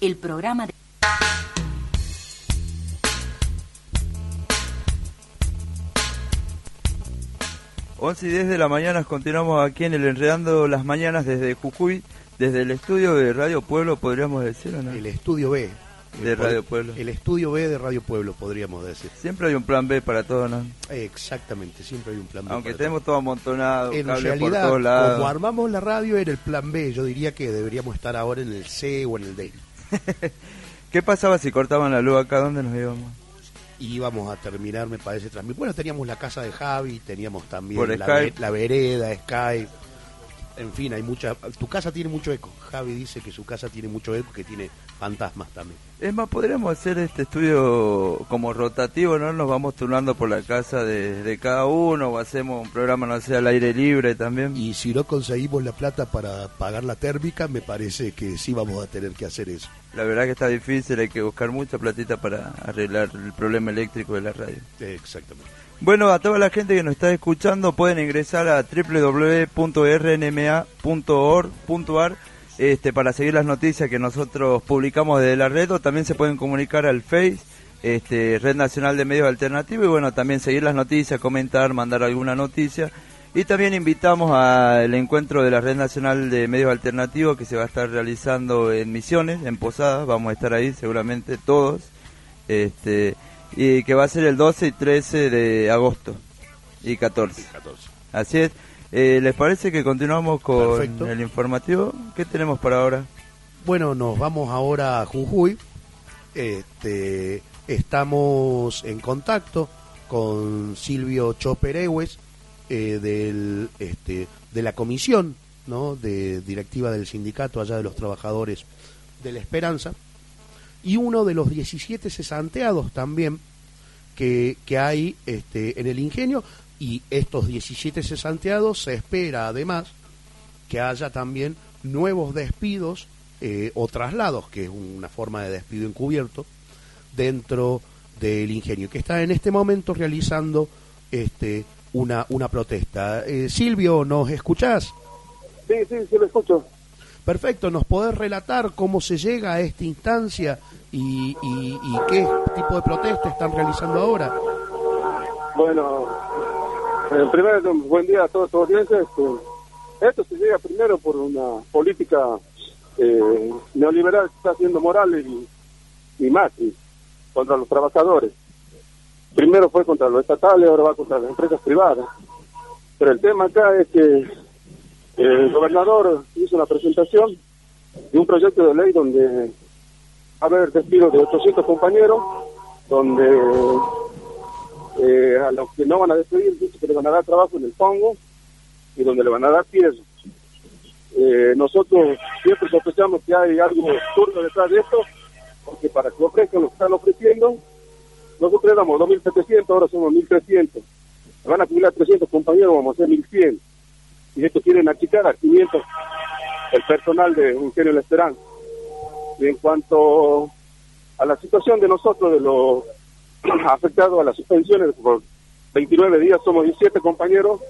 El programa de... Once y 10 de la mañana continuamos aquí en el Enredando las Mañanas desde Jujuy, desde el estudio de Radio Pueblo, podríamos decir, ¿o no? El estudio B. De El- Radio Pueblo. El estudio B de Radio Pueblo, podríamos decir. Siempre hay un plan B para todo, ¿no? Exactamente, siempre hay un plan B. Aunque para tenemos todo amontonado. En por realidad, todos lados. como armamos la radio era el plan B, yo diría que deberíamos estar ahora en el C o en el D. ¿Qué pasaba si cortaban la luz acá? ¿Dónde nos íbamos? Íbamos a terminar, me parece, transmitir. Bueno, teníamos la casa de Javi, teníamos también Por la, ve- la vereda, Skype. En fin, hay mucha. Tu casa tiene mucho eco. Javi dice que su casa tiene mucho eco, que tiene fantasmas también. Es más, podríamos hacer este estudio como rotativo, ¿no? Nos vamos turnando por la casa de, de cada uno o hacemos un programa, no sé, al aire libre también. Y si no conseguimos la plata para pagar la térmica, me parece que sí vamos a tener que hacer eso. La verdad que está difícil, hay que buscar mucha platita para arreglar el problema eléctrico de la radio. Exactamente. Bueno, a toda la gente que nos está escuchando pueden ingresar a www.rnma.org.ar este, para seguir las noticias que nosotros publicamos desde la red o también se pueden comunicar al Face, este, Red Nacional de Medios Alternativos y bueno, también seguir las noticias, comentar, mandar alguna noticia. Y también invitamos al encuentro de la Red Nacional de Medios Alternativos que se va a estar realizando en Misiones, en Posadas, vamos a estar ahí seguramente todos. Este, y que va a ser el 12 y 13 de agosto y 14. Así es. Eh, ¿Les parece que continuamos con Perfecto. el informativo? ¿Qué tenemos para ahora? Bueno, nos vamos ahora a Jujuy. Este, estamos en contacto con Silvio Choperegues eh, del, este, de la comisión ¿no? de directiva del sindicato allá de los trabajadores de la Esperanza y uno de los 17 cesanteados también que, que hay este, en el ingenio y estos 17 cesanteados se espera además que haya también nuevos despidos eh, o traslados, que es una forma de despido encubierto, dentro del ingenio, que está en este momento realizando este, una, una protesta. Eh, Silvio, ¿nos escuchás? Sí, sí, sí lo escucho. Perfecto, ¿nos podés relatar cómo se llega a esta instancia y, y- y qué tipo de protesta están realizando ahora? Bueno, en primer lugar, buen día a todos los audiencias. Este, esto se llega primero por una política eh, neoliberal que está haciendo Morales y, y contra los trabajadores. Primero fue contra los estatales, ahora va contra las empresas privadas. Pero el tema acá es que el gobernador hizo una presentación de un proyecto de ley donde va a haber despido de 800 compañeros, donde eh, a los que no van a despedir, dice que le van a dar trabajo en el Congo y donde le van a dar pies. Eh, nosotros siempre sospechamos que hay algo turbio detrás de esto, porque para que ofrezcan lo que están ofreciendo, nosotros éramos 2.700, ahora somos 1.300. Se van a acumular 300 compañeros, vamos a ser 1.100. Y esto quieren achicar a 500 el personal de Ingenio La Esperanza. Y en cuanto a la situación de nosotros, de los afectados a las suspensiones por 29 días somos 17 compañeros,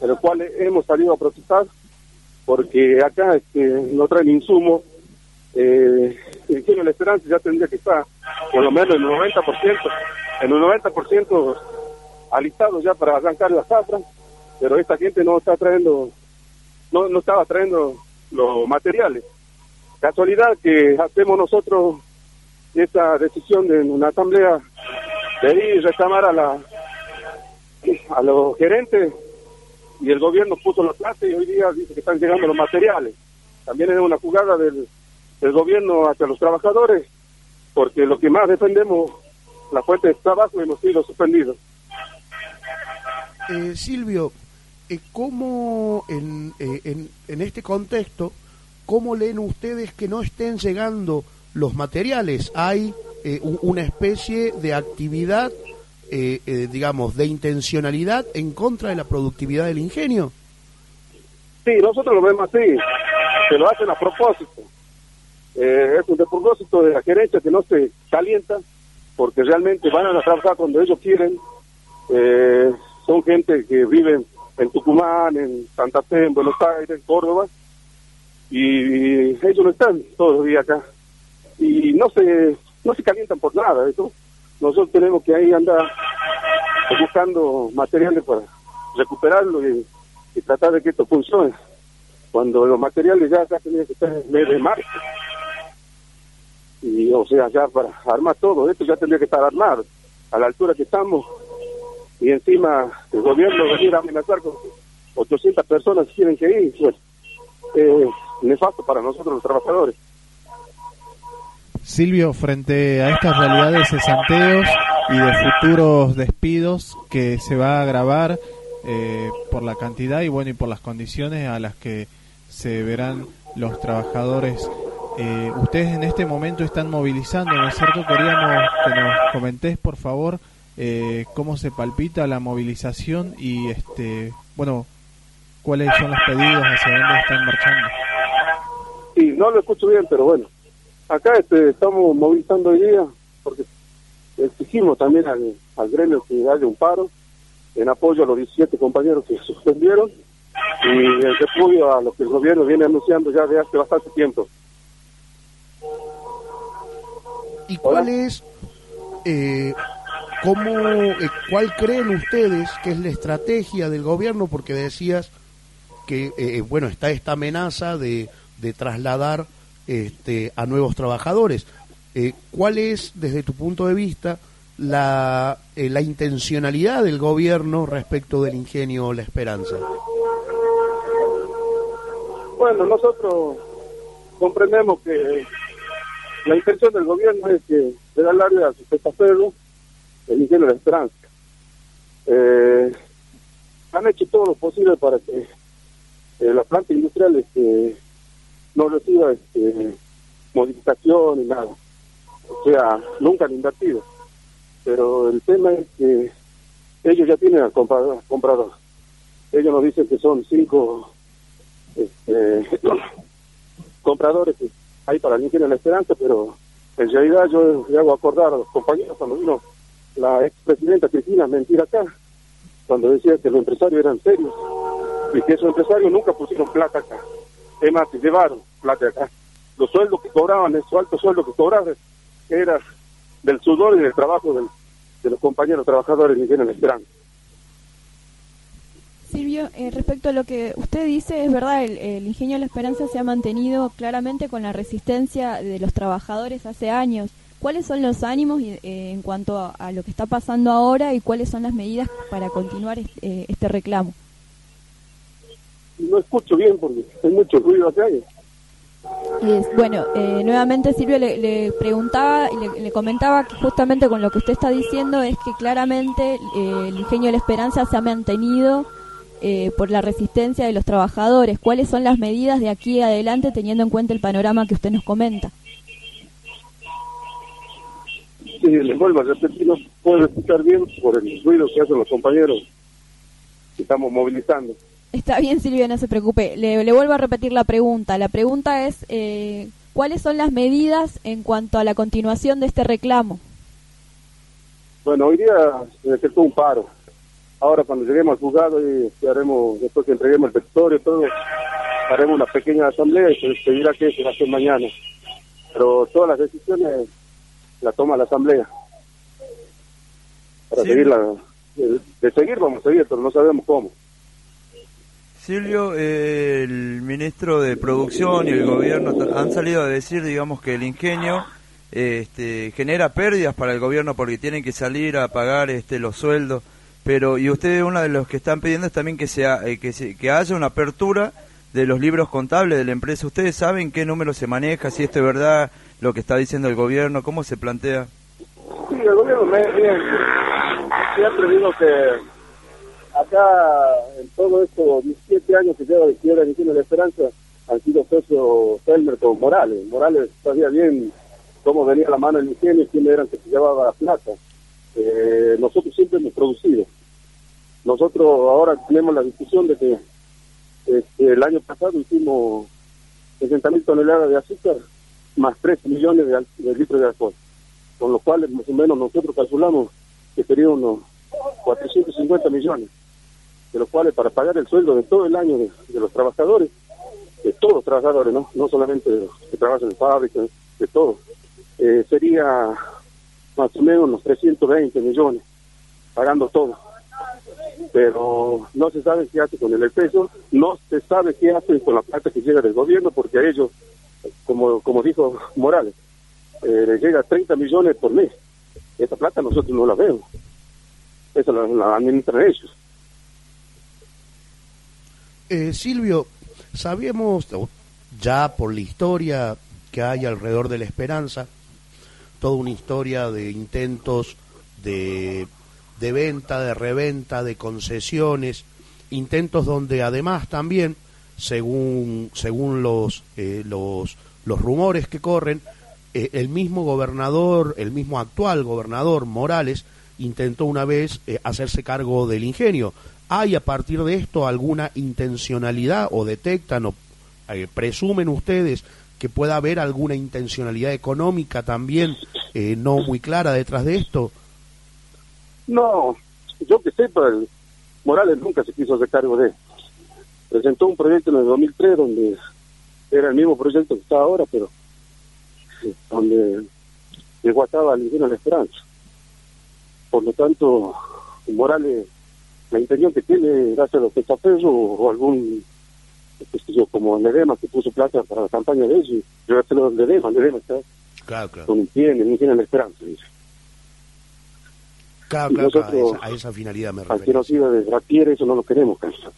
de los cuales hemos salido a protestar, porque acá este, no traen insumo. Eh, el Ingenio La Esperanza ya tendría que estar por lo menos en un 90%, en un 90% alistado ya para arrancar la zafra, pero esta gente no está trayendo, no, no estaba trayendo los materiales. Casualidad que hacemos nosotros esta decisión de una asamblea y reclamar a la a los gerentes y el gobierno puso los plazos y hoy día dice que están llegando los materiales. También es una jugada del, del gobierno hacia los trabajadores, porque lo que más defendemos, la fuente de trabajo, hemos sido suspendidos. Eh, Silvio, eh, ¿cómo en, eh, en, en este contexto, cómo leen ustedes que no estén llegando los materiales? ¿Hay eh, una especie de actividad, eh, eh, digamos, de intencionalidad en contra de la productividad del ingenio? Sí, nosotros lo vemos así, que lo hacen a propósito. Eh, es un propósito de la gerencia que no se calienta, porque realmente van a trabajar cuando ellos quieren. Eh, son gente que viven en Tucumán, en Santa Fe, en Buenos Aires, en Córdoba, y ellos no están todos los días acá. Y no se, no se calientan por nada, eso. Nosotros tenemos que ahí andar buscando materiales para recuperarlo y, tratar de que esto funcione. Cuando los materiales ya, ya tenían que estar en el mes de marzo. Y, o sea, ya para armar todo esto ya tendría que estar armado a la altura que estamos. Y encima el gobierno venir a amenazar con 800 personas que quieren que ir. Pues, eh, nefasto para nosotros los trabajadores. Silvio, frente a estas realidades de cesanteos y de futuros despidos que se va a agravar eh, por la cantidad y bueno y por las condiciones a las que se verán los trabajadores, eh, ustedes en este momento están movilizando, ¿no es cierto? Queríamos que nos comentés, por favor, eh, cómo se palpita la movilización y este bueno cuáles son los pedidos hacia dónde están marchando. Sí, no lo escucho bien, pero bueno. Acá este, estamos movilizando hoy día porque exigimos también al, al gremio que haya un paro en apoyo a los 17 compañeros que suspendieron y el repudio a lo que el gobierno viene anunciando ya de hace bastante tiempo. ¿Y cuál es, eh, cómo, eh, cuál creen ustedes que es la estrategia del gobierno? Porque decías que, eh, bueno, está esta amenaza de, de trasladar este, a nuevos trabajadores. Eh, ¿Cuál es, desde tu punto de vista, la, eh, la intencionalidad del gobierno respecto del ingenio La Esperanza? Bueno, nosotros comprendemos que la intención del gobierno es que de darle a su testaferro el ingenio la esperanza. Eh, han hecho todo lo posible para que eh, la planta industrial este, no reciba este, modificación ni nada. O sea, nunca han invertido. Pero el tema es que ellos ya tienen al comprador. Ellos nos dicen que son cinco este, compradores que hay para ingenio de la esperanza, pero en realidad yo le hago acordar a los compañeros cuando vino la expresidenta Cristina a mentir acá, cuando decía que los empresarios eran serios y que esos empresarios nunca pusieron plata acá. Es más, se llevaron plata acá. Los sueldos que cobraban, esos altos sueldos que cobraban, era del sudor y del trabajo del- de los compañeros trabajadores de la esperanza. Silvio, eh, respecto a lo que usted dice, es verdad, el, el ingenio de la esperanza se ha mantenido claramente con la resistencia de los trabajadores hace años. ¿Cuáles son los ánimos y, eh, en cuanto a, a lo que está pasando ahora y cuáles son las medidas para continuar eh, este reclamo? No escucho bien porque hay mucho ruido acá. y- bueno, eh, nuevamente Silvio le, le preguntaba y le, le comentaba que justamente con lo que usted está diciendo es que claramente eh, el ingenio de la esperanza se ha mantenido eh, por la resistencia de los trabajadores. ¿Cuáles son las medidas de aquí adelante teniendo en cuenta el panorama que usted nos comenta? Sí, les vuelvo a repetir, no puedo escuchar bien por el ruido que hacen los compañeros que estamos movilizando. Está bien, Silvio, no se preocupe. Le, le vuelvo a repetir la pregunta. La pregunta es, eh, ¿cuáles son las medidas en cuanto a la continuación de este reclamo? Bueno, hoy día se detectó un paro ahora cuando lleguemos al juzgado y y haremos, después que entreguemos el territorio, todo, haremos una pequeña asamblea y se decidirá qué se va a hacer mañana. Pero todas las decisiones las toma la asamblea. Para Sí. seguir la, de, de seguir vamos a seguir, pero no sabemos cómo. Silvio, el ministro de Producción y el gobierno han salido a decir, digamos, que el ingenio este, genera pérdidas para el gobierno porque tienen que salir a pagar este, los sueldos. Pero y ustedes uno de los que están pidiendo es también que sea eh, que, se- que haya una apertura de los libros contables de la empresa. ¿Ustedes saben qué número se maneja? Si esto es verdad, lo que está diciendo el gobierno, cómo se plantea. Sí, el gobierno me, siempre digo que acá en todo estos 17 años que lleva de quiebra y tiene la esperanza han sido socios Helmer con Morales. Morales sabía bien cómo venía la mano el ingenio quién eran que se llevaba la plata. Eh, nosotros siempre hemos producido. Nosotros ahora tenemos la discusión de que este, el año pasado hicimos 60 mil toneladas de azúcar más 3 millones de, de litros de alcohol con los cuales más o menos nosotros calculamos que serían unos 450 millones, de los cuales para pagar el sueldo de todo el año de, los trabajadores, de todos los trabajadores, no, no solamente de los que trabajan en fábricas, de todos, eh, sería más o menos unos 320 millones, pagando todo. Pero no se sabe qué hace con el peso, no se sabe qué hace con la plata que llega del gobierno, porque a ellos, como, como dijo Morales, eh, le llega a 30 millones por mes. Esa plata nosotros no la vemos. Esa la, la administran ellos. Eh, Silvio, sabemos ya por la historia que hay alrededor de la esperanza, toda una historia de intentos de, de venta, de reventa, de concesiones, intentos donde además también, según, según los, eh, los, los rumores que corren, eh, el mismo gobernador, el mismo actual gobernador Morales, intentó una vez eh, hacerse cargo del ingenio. ¿Hay a partir de esto alguna intencionalidad o detectan o eh, presumen ustedes que pueda haber alguna intencionalidad económica también eh, no muy clara detrás de esto? No, yo que sepa, el Morales nunca se quiso hacer cargo de. Presentó un proyecto en el 2003 donde era el mismo proyecto que está ahora, pero eh, donde llegó ingenio de la esperanza. Por lo tanto, Morales, la intención que tiene es hacer los pestaferros o, o algún, yo, como Ledema que puso plata para la campaña de ellos, yo hacerlo de Ledema, Ledema está Claro, claro. con un pie en el la esperanza, dice. Claro, claro, claro, a, nosotros- esa, a esa finalidad me Al refiero. que nos iba de eso no lo queremos, cansar.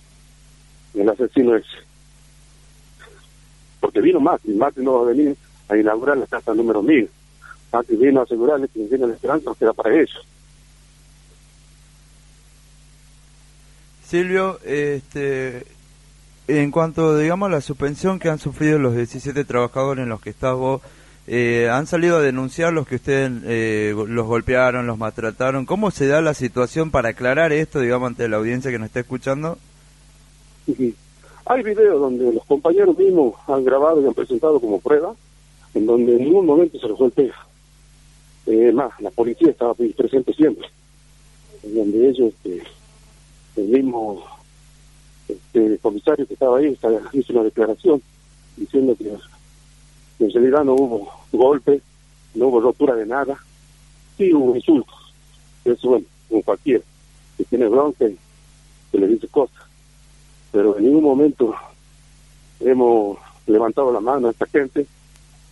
El asesino ese. Porque vino Macri, Macri no va a venir a inaugurar la casa número 1000. Macri vino a asegurarle que viene la esperanza queda para eso. Silvio, este, en cuanto, digamos, a la suspensión que han sufrido los 17 trabajadores en los que estás vos, eh, han salido a denunciar los que ustedes eh, los golpearon, los maltrataron. ¿Cómo se da la situación para aclarar esto, digamos, ante la audiencia que nos está escuchando? Hay videos donde los compañeros mismos han grabado y han presentado como prueba, en donde en ningún momento se les golpea. Eh, más, la policía estaba presente siempre, en donde ellos, este, el mismo este, comisario que estaba ahí, hizo una declaración diciendo que en realidad no hubo golpe, no hubo rotura de nada, sí hubo insultos, eso bueno, como cualquiera, que tiene bronca y que le dice cosas pero en ningún momento hemos levantado la mano a esta gente,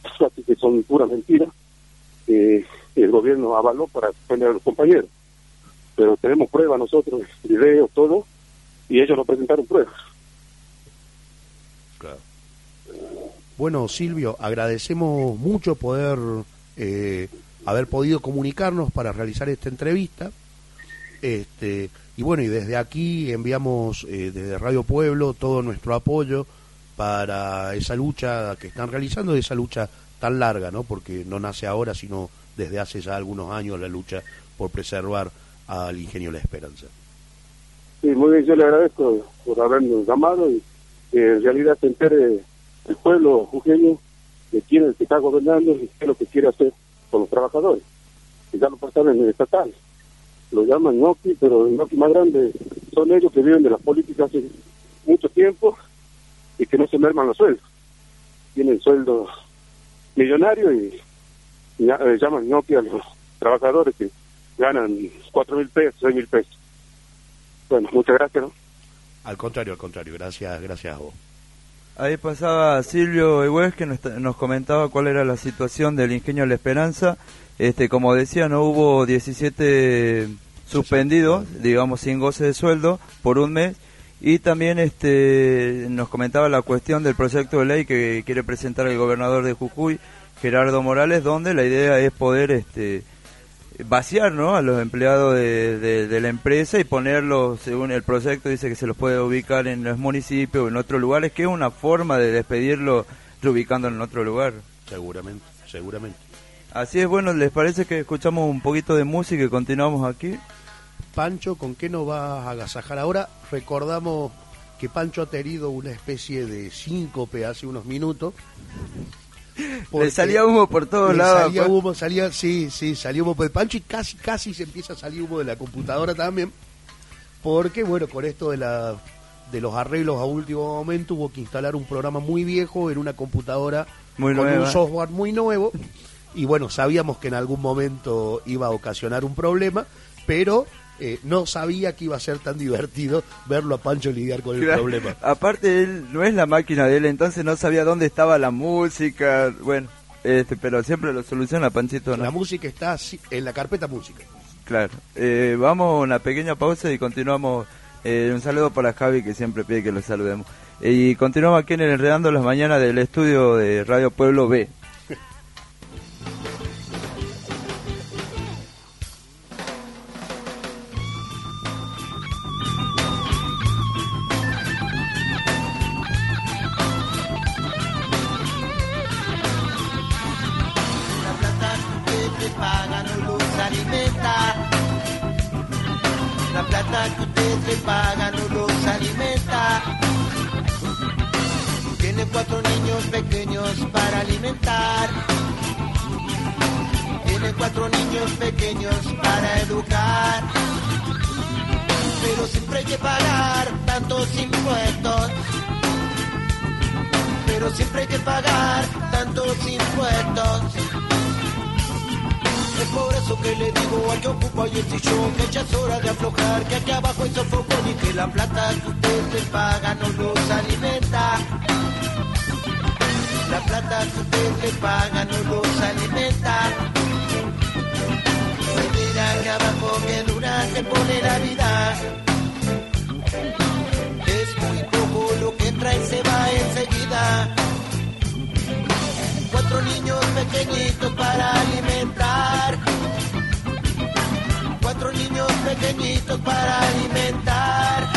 así que son puras mentiras que el gobierno avaló para suspender a los compañeros. Pero tenemos pruebas nosotros, videos, todo, y ellos nos presentaron pruebas. Bueno, Silvio, agradecemos mucho poder eh, haber podido comunicarnos para realizar esta entrevista. Este, y bueno, y desde aquí enviamos eh, desde Radio Pueblo todo nuestro apoyo para esa lucha que están realizando, esa lucha tan larga, ¿no? Porque no nace ahora, sino desde hace ya algunos años la lucha por preservar al ingenio La Esperanza. Sí, muy bien, yo le agradezco por habernos llamado y que en realidad se entere el pueblo jujeño de quién es el que está gobernando y qué es lo que quiere hacer con los trabajadores. Y ya lo pasaron en el estatal. lo llaman Noki, pero el Noki más grande son ellos que viven de la política hace mucho tiempo y que no se merman los sueldos. Tienen sueldos millonarios y, y, eh, llaman Noki a los trabajadores que ganan cuatro mil pesos, seis mil pesos. Bueno, muchas gracias. ¿no? Al contrario, al contrario, gracias, gracias a vos. Ahí pasaba Silvio Egués que nos, nos comentaba cuál era la situación del ingenio La Esperanza. Este, como decía, no hubo 17 suspendidos, digamos, sin goce de sueldo por un mes. Y también este, nos comentaba la cuestión del proyecto de ley que quiere presentar el gobernador de Jujuy, Gerardo Morales, donde la idea es poder este, vaciar ¿no? a los empleados de, de- de la empresa y ponerlos, según el proyecto, dice que se los puede ubicar en los municipios o en otros lugares, que es una forma de despedirlo reubicándolo en otro lugar. Seguramente, seguramente. Así es, bueno, ¿les parece que escuchamos un poquito de música y continuamos aquí? Pancho, ¿con qué nos vas a agasajar ahora? Recordamos que Pancho ha tenido una especie de síncope hace unos minutos. Le salía humo por todos lados. Salía pues. humo, salía, sí, sí, salía humo por el Pancho y casi, casi se empieza a salir humo de la computadora también. Porque, bueno, con esto de la de los arreglos a último momento hubo que instalar un programa muy viejo en una computadora Muy con nueva. un software muy nuevo y bueno, sabíamos que en algún momento iba a ocasionar un problema, pero eh, no sabía que iba a ser tan divertido verlo a Pancho lidiar con el Claro. problema. Aparte, él no es la máquina de él, entonces no sabía dónde estaba la música. Bueno, este, pero siempre lo soluciona Panchito. ¿no? La música está así- en la carpeta música. Claro. Eh, vamos a una pequeña pausa y continuamos. Eh, un saludo para Javi que siempre pide que lo saludemos. Eh, y continuamos aquí en el Enredando las Mañanas del estudio de Radio Pueblo B. La plata que usted le paga no los alimenta. Tiene cuatro niños pequeños para alimentar. Tiene cuatro niños pequeños para educar. Pero siempre hay que pagar tantos impuestos pero siempre hay que pagar tantos impuestos. Por eso que le digo al que ocupa hoy el sillón que ya es hora de aflojar, que aquí abajo hay sofocón y que la plata que usted le paga no los alimenta. La plata que usted le paga no los alimenta. Se mira que abajo que dura se pone la vida. Es muy poco lo que entra y se va enseguida. Cuatro niños pequeñitos para alimentar. Cuatro niños pequeñitos para alimentar.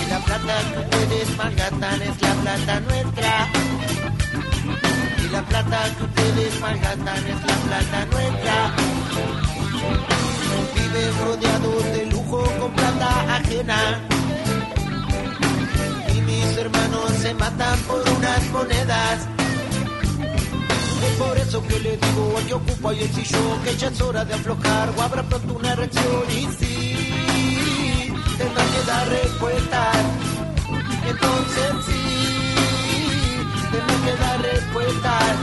Y la plata que ustedes malgastan es la plata nuestra. Y la plata que ustedes malgastan es la plata nuestra. Viven rodeados de lujo con plata ajena y mis hermanos se matan por unas monedas. Por eso que le digo al que ocupa hoy el sillón que ya es hora de aflojar o habrá pronto una reacción y sí, tendrá que dar respuestas. Entonces sí, tendrá que dar respuestas.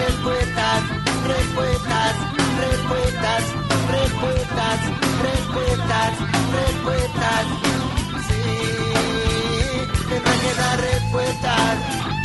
Respuestas, respuestas, respuestas, respuestas, respuestas, respuestas. Sí, tendrá que dar respuestas.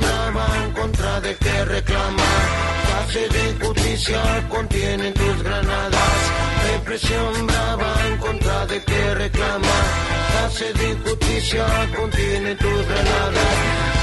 Brava en contra de que reclama. Clase de injusticia contienen tus granadas. Represión brava en contra de que reclama. Clase de injusticia contienen tus granadas.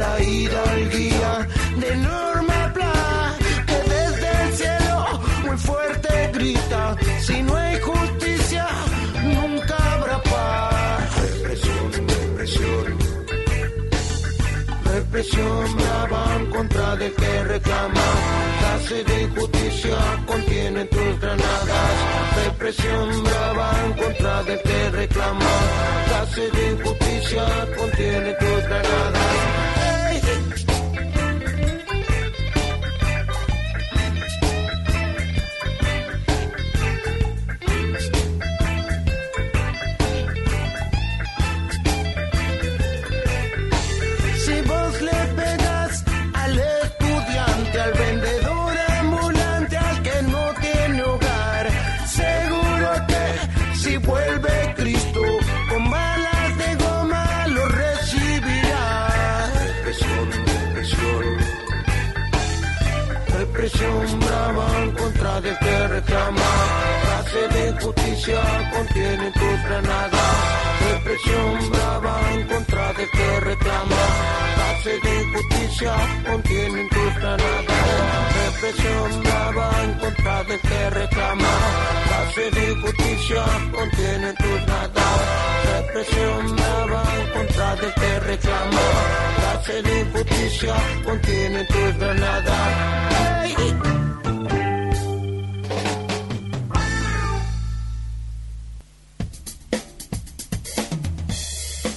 Guía la hidalguía de Norma Pla, que desde el cielo muy fuerte grita, si no hay justicia, nunca habrá paz. Represión, represión. Represión brava en contra de que reclama. Clase de injusticia contienen tus granadas. Represión brava en contra de que reclama. Clase de injusticia contienen tus granadas. Injusticia contienen tus granadas. Represión brava en contra del que reclama. Clase de injusticia contienen tus granadas. Represión brava en contra del que reclama. Clase de injusticia contienen tus granadas. Represión brava en contra del que reclama. Clase de injusticia contienen tus granadas. ¡Ey!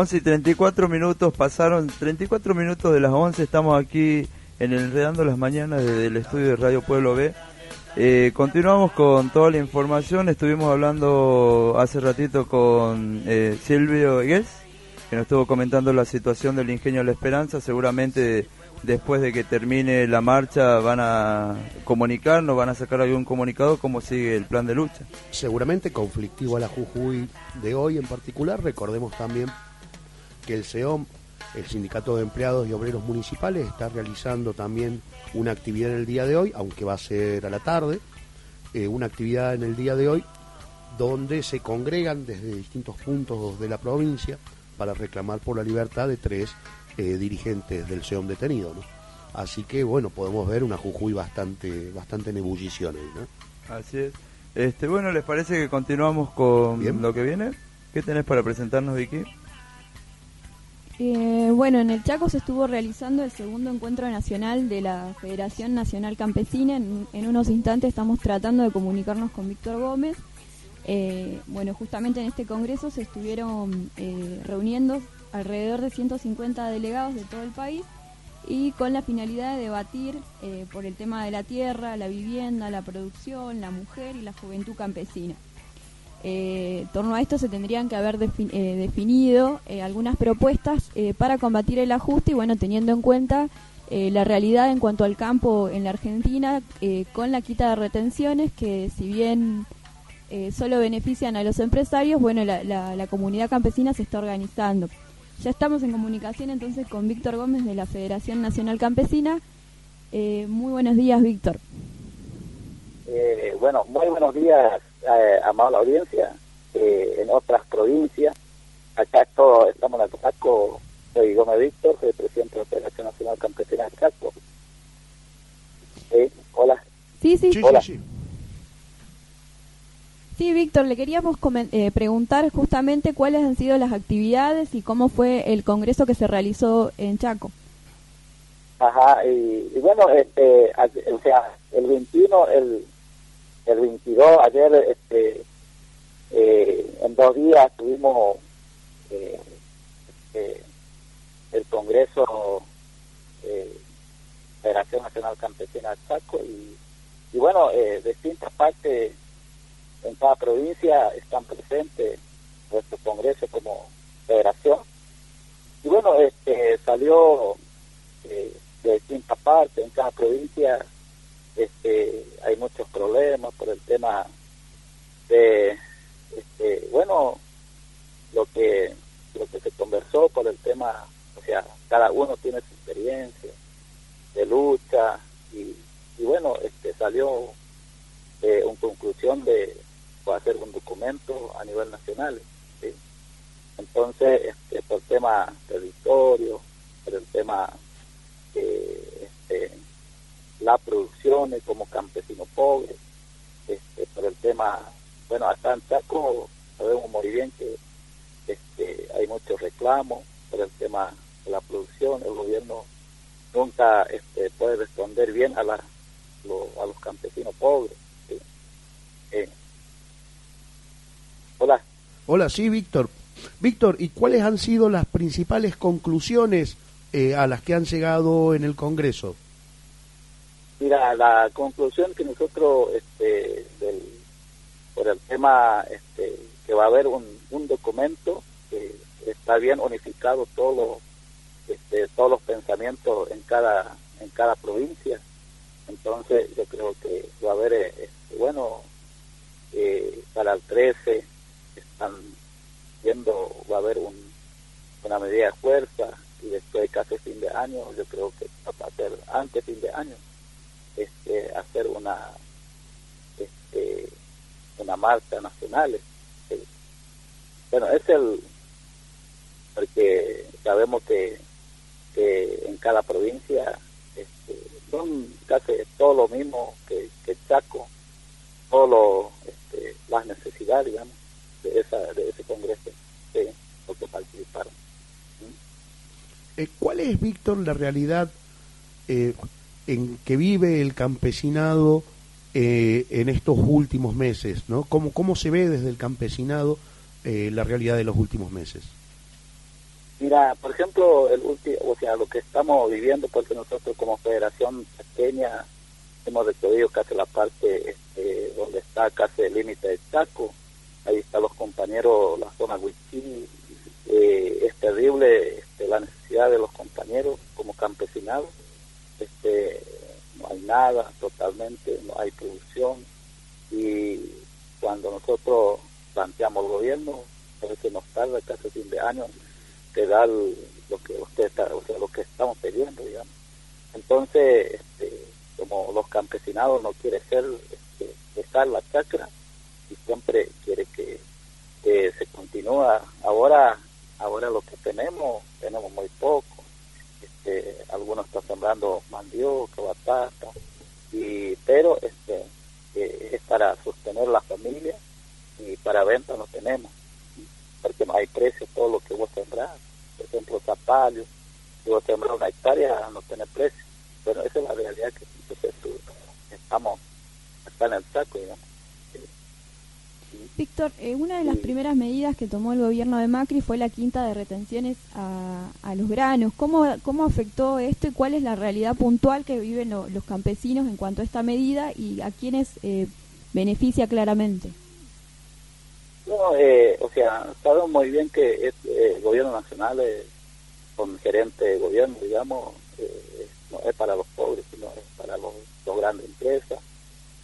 Once y 34 minutos, pasaron 34 minutos de las 11, estamos aquí en Enredando las Mañanas desde el estudio de Radio Pueblo B. Eh, continuamos con toda la información, estuvimos hablando hace ratito con eh, Silvio Higues, que nos estuvo comentando la situación del Ingenio de la Esperanza, seguramente después de que termine la marcha van a comunicarnos, van a sacar algún comunicado, cómo sigue el plan de lucha. Seguramente conflictivo a la Jujuy de hoy en particular, recordemos también que el SEOM, el Sindicato de Empleados y Obreros Municipales, está realizando también una actividad en el día de hoy, aunque va a ser a la tarde, eh, una actividad en el día de hoy donde se congregan desde distintos puntos de la provincia para reclamar por la libertad de tres eh, dirigentes del SEOM detenido, ¿no? Así que bueno, podemos ver una Jujuy bastante, bastante en ebullición ahí, ¿no? Así es. Este, bueno, ¿les parece que continuamos con Bien. lo que viene? ¿Qué tenés para presentarnos, Vicky? Eh, bueno, en el Chaco se estuvo realizando el segundo encuentro nacional de la Federación Nacional Campesina. En, unos instantes estamos tratando de comunicarnos con Víctor Gómez. Eh, bueno, justamente en este congreso se estuvieron eh, reuniendo alrededor de 150 delegados de todo el país y con la finalidad de debatir por el tema de la tierra, la vivienda, la producción, la mujer y la juventud campesina. Eh, en torno a esto se tendrían que haber eh, definido eh, algunas propuestas eh, para combatir el ajuste y bueno, teniendo en cuenta eh, la realidad en cuanto al campo en la Argentina con la quita de retenciones que si bien solo benefician a los empresarios, bueno, la, la- la comunidad campesina se está organizando. Ya estamos en comunicación entonces con Víctor Gómez de la Federación Nacional Campesina. Muy buenos días, Víctor. Bueno, muy buenos días, eh, amable audiencia. Eh, en otras provincias, acá esto, estamos en el Chaco, soy Gómez Víctor, soy presidente de la Federación Nacional Campesina del Chaco. Eh, hola. Sí, sí. Hola. Sí, Víctor, le queríamos eh, preguntar justamente cuáles han sido las actividades y cómo fue el congreso que se realizó en Chaco. Ajá, y, y bueno, este, a- o sea, el 21, el, el 22, ayer, este, eh, en dos días tuvimos eh, eh, el Congreso eh, Federación Nacional Campesina del Chaco y, bueno, eh, distintas partes en cada provincia están presentes nuestro Congreso como federación. Y bueno, este, salió eh, de distintas partes, en cada provincia este, hay muchos problemas por el tema de, este, bueno, lo que lo que se conversó por el tema, o sea, cada uno tiene su experiencia de lucha y, y bueno, este salió eh, una conclusión de hacer un documento a nivel nacional. Entonces, este, por el tema territorio, por el tema eh, la producción como campesino pobre, este, por el tema, bueno, acá en Chaco sabemos muy bien que este, hay muchos reclamos por el tema de la producción, el gobierno nunca este, puede responder bien a, la, a los campesinos pobres. Eh, hola. Hola, sí, Víctor. Víctor, ¿y cuáles han sido las principales conclusiones eh, a las que han llegado en el Congreso? Mira, la conclusión que nosotros, este, del, por el tema este, que va a haber un, un documento que está bien unificado todos los, este, todos los pensamientos en cada, en cada provincia. Entonces, yo creo que va a haber, eh, este, bueno, eh, para el 13 están viendo, va a haber un, una medida de fuerza y después casi fin de año, yo creo que va a ser antes fin de año este, hacer una este, una marcha nacional. este. Bueno, es el porque sabemos que, que en cada provincia este, son casi todo lo mismo que, que Chaco, todo lo, este, las necesidades, digamos, de esa de ese congreso, sí, lo que participaron. Eh, ¿Cuál es, Víctor, la realidad eh, en que vive el campesinado eh, en estos últimos meses? ¿no? ¿Cómo, ¿Cómo se ve desde el campesinado eh, la realidad de los últimos meses? Mira, por ejemplo, el último, o sea, lo que estamos viviendo, porque nosotros como Federación Pequeña hemos recorrido casi la parte este, donde está casi el límite del Chaco, ahí están los compañeros, la zona Huichí, eh, es terrible este, la necesidad de los compañeros como campesinados, este, no hay nada totalmente, no hay producción y cuando nosotros planteamos el gobierno, a veces nos tarda casi fin de año que da lo que usted está, o sea, lo que estamos pidiendo. Entonces, este, como los campesinados no quieren ser, este, la chacra, y siempre quiere que, que se continúa. Ahora, ahora lo que tenemos, tenemos muy poco. Este, algunos están sembrando mandioca, batata, y, pero este, eh, es para sostener la familia y para venta no tenemos, porque no hay precio todo lo que vos sembrás. Por ejemplo, zapallos, si vos sembrar una hectárea no tiene precio. Pero esa es la realidad que estamos acá en el saco, digamos. Víctor, eh, una de las primeras medidas que tomó el gobierno de Macri fue la quinta de retenciones a, a los granos. ¿Cómo, ¿Cómo afectó esto y cuál es la realidad puntual que viven lo- los campesinos en cuanto a esta medida y a quienes eh, beneficia claramente? No, eh, o sea, sabemos muy bien que es, eh, el gobierno nacional, eh, con gerente de gobierno, digamos, no es para los pobres, sino es para los, los grandes empresas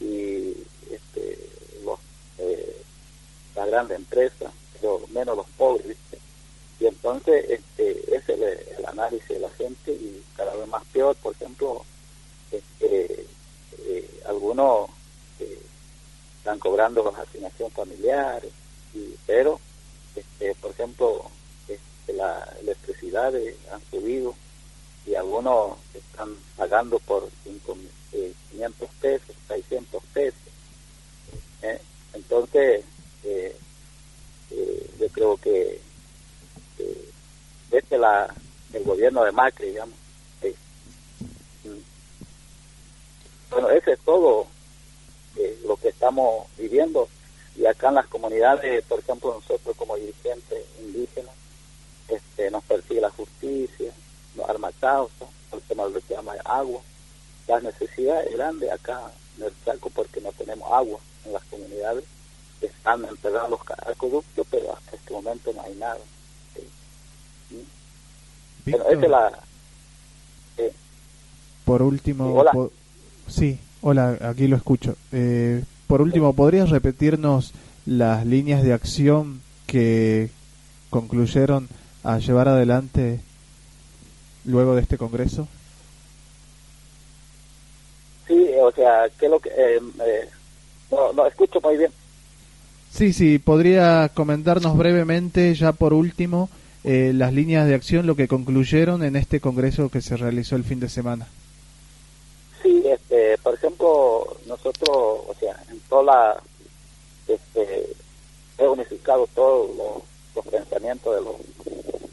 y este, las grandes empresas, pero menos los pobres. Y entonces este, ese es el, análisis de la gente y cada vez más peor, por ejemplo, este, eh, algunos eh, están cobrando las asignaciones familiares, y, pero, este, por ejemplo, este, la electricidad eh, han subido y algunos están pagando por cinco, eh, 500 pesos, 600 pesos. Entonces, eh, eh, yo creo que eh, desde la, el gobierno de Macri, digamos, mm. bueno, ese es todo eh, lo que estamos viviendo y acá en las comunidades, por ejemplo, nosotros como dirigentes indígenas, este, nos persigue la justicia, nos arma causa, el tema lo que llama agua. Las necesidades grandes acá en el Chaco porque no tenemos agua en las comunidades. Están enterrados los acueductos, pero hasta este momento no hay nada. Sí. ¿Mm? Bueno, es la... eh, Por último, Sí, hola. po- sí, hola, aquí lo escucho. Eh, por último, ¿podrías repetirnos las líneas de acción que concluyeron a llevar adelante luego de este congreso? sí, o sea, ¿qué es lo que...? eh, eh, no, no, escucho muy bien. Sí, sí, podría comentarnos brevemente, ya por último, eh, las líneas de acción, lo que concluyeron en este congreso que se realizó el fin de semana. Sí, este, por ejemplo, nosotros, o sea, en toda la, este, he unificado todos los, pensamientos de los,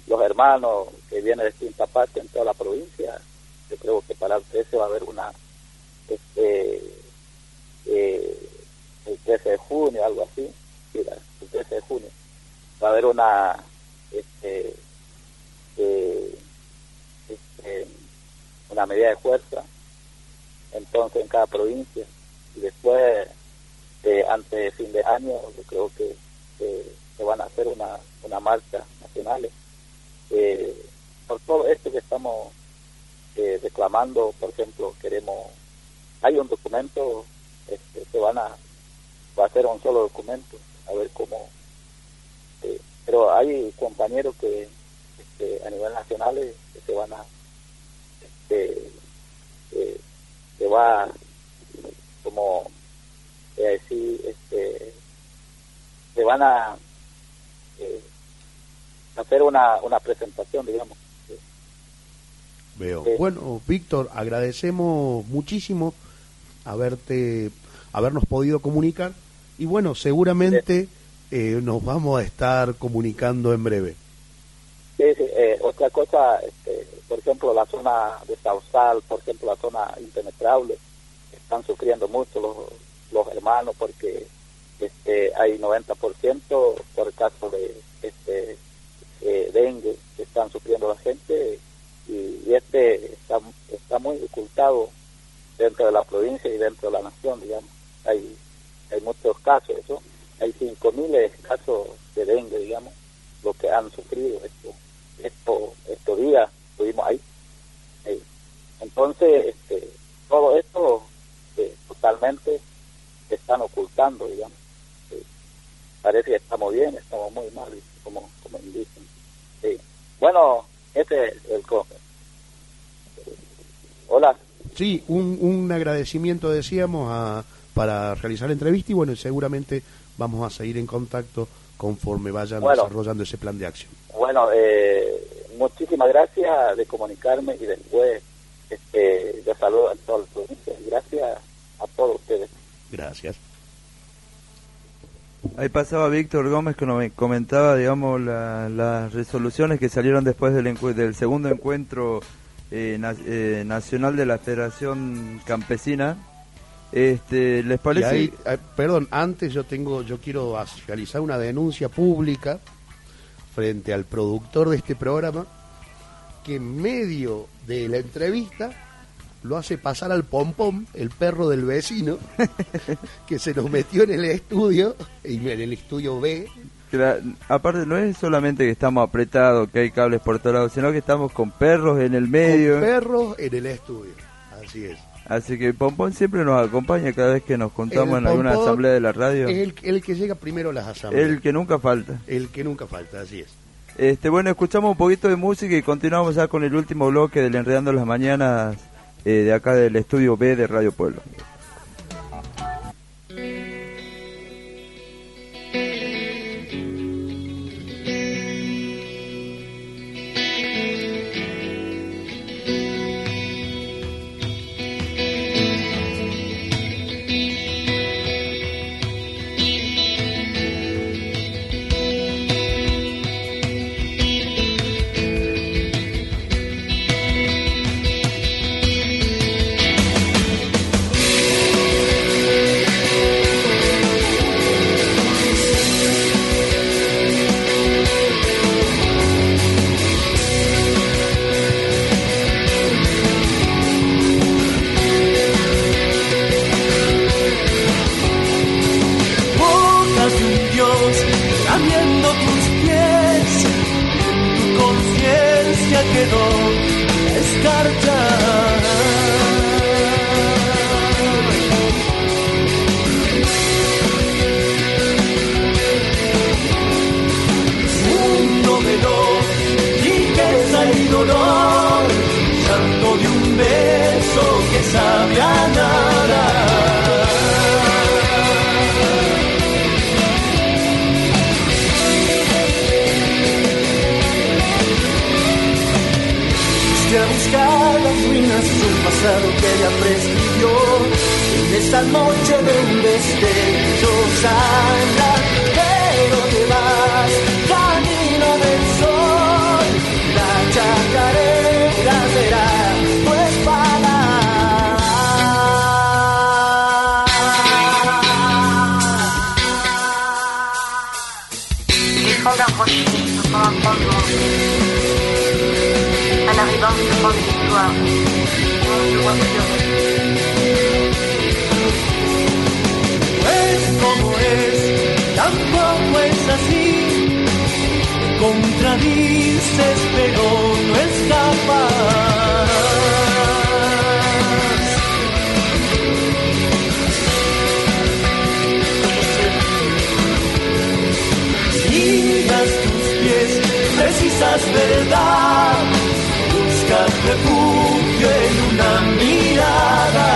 los hermanos que vienen de distintas partes en toda la provincia. Yo creo que para el 13 va a haber una, este, eh, el 13 de junio, algo así, el 13 de junio, va a haber una, este, este, una medida de fuerza entonces en cada provincia. Y después eh, antes de fin de año yo creo que eh, se van a hacer una, una marcha nacional eh, por todo esto que estamos eh, reclamando. Por ejemplo queremos hay un documento este, se van a va a ser un solo documento a ver cómo eh, pero hay compañeros que este, a nivel nacional eh, que se van a este, eh, se va como a decir este se van a eh, hacer una, una presentación digamos Veo. Sí. Bueno, Víctor, agradecemos muchísimo haberte, habernos podido comunicar y bueno, seguramente eh, nos vamos a estar comunicando en breve. Sí, eh, otra cosa, este, por ejemplo, la zona de Sausal, por ejemplo, la zona impenetrable, están sufriendo mucho los, los hermanos porque este, hay 90% por caso de este, eh, dengue que están sufriendo la gente y, y este está, está muy ocultado dentro de la provincia y dentro de la nación, digamos. Hay, hay muchos casos, eso. Hay 5.000 casos de dengue, digamos, lo que han sufrido esto, esto, estos días, estuvimos ahí. Entonces, este, todo esto eh, totalmente se están ocultando, digamos. Parece que estamos bien, estamos muy mal, como, como. Sí. Bueno, este es el... Hola. Sí, un, un agradecimiento decíamos a, para realizar la entrevista y bueno, seguramente vamos a seguir en contacto conforme vayan Bueno. desarrollando ese plan de acción. Bueno, eh, muchísimas gracias de comunicarme y después este, yo saludo a todos los provincias. Gracias a todos ustedes. Gracias. Ahí pasaba Víctor Gómez que nos comentaba, digamos, la- las resoluciones que salieron después del, encue- del segundo encuentro eh, na- eh, nacional de la Federación Campesina. Este, ¿Les parece? ahí, eh, perdón, antes yo tengo, yo quiero realizar una denuncia pública frente al productor de este programa que en medio de la entrevista lo hace pasar al pompón, el perro del vecino, que se nos metió en el estudio, y en el estudio B, la- aparte no es solamente que estamos apretados, que hay cables por todos lados, sino que estamos con perros en el medio. con perros en el estudio. Así es. Así que Pompón siempre nos acompaña cada vez que nos contamos en alguna asamblea de la radio. Es el, el que llega primero a las asambleas. El que nunca falta. El que nunca falta, así es. Este, bueno, escuchamos un poquito de música y continuamos ya con el último bloque del Enredando las Mañanas eh, de acá del estudio B de Radio Pueblo. En esta noche de un destello sangra, pero te vas precisas verdad. Buscas refugio en una mirada.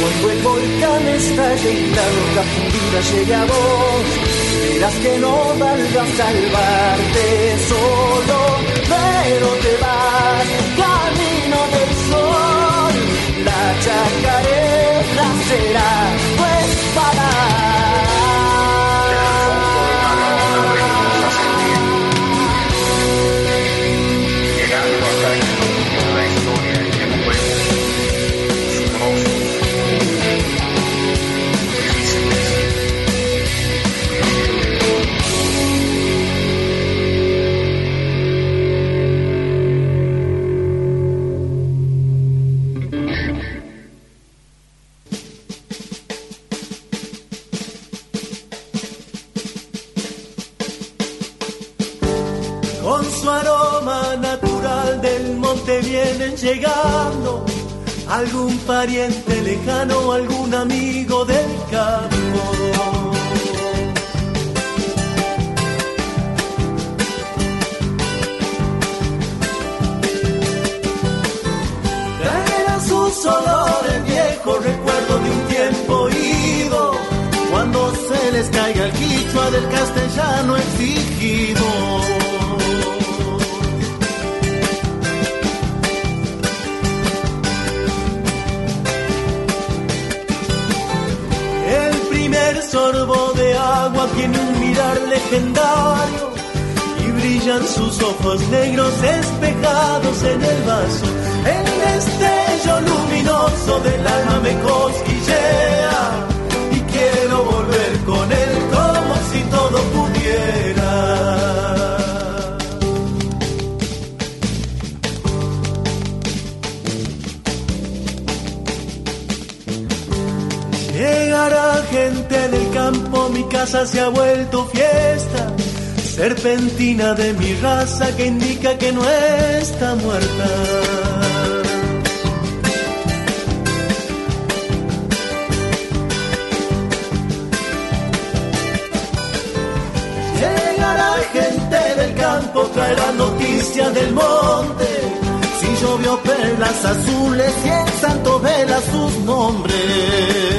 Cuando el volcán estalle y la roca fundida llegue a vos, verás que no valga salvarte solo, pero te vas llegando, algún pariente lejano, algún amigo del campo. sus olores viejos recuerdos de un tiempo ido, cuando se les caiga el quichua del castellano exigido. Sorbo de agua tiene un mirar legendario y brillan sus ojos negros espejados en el vaso. El destello luminoso del alma me cosquillea casa se ha vuelto fiesta. Serpentina de mi raza que indica que no está muerta. Llegará gente del campo, traerá noticias del monte. Si llovió perlas azules y el santo vela sus nombres.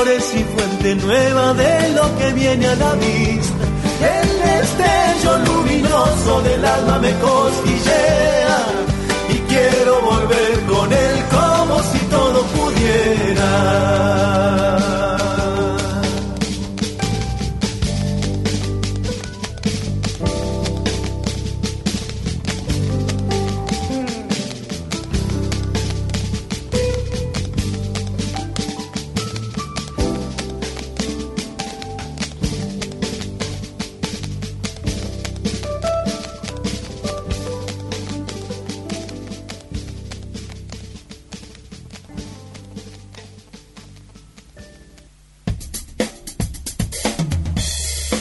Y fuente nueva de lo que viene a la vista. El destello luminoso del alma me cosquillea y quiero volver con él como si todo pudiera.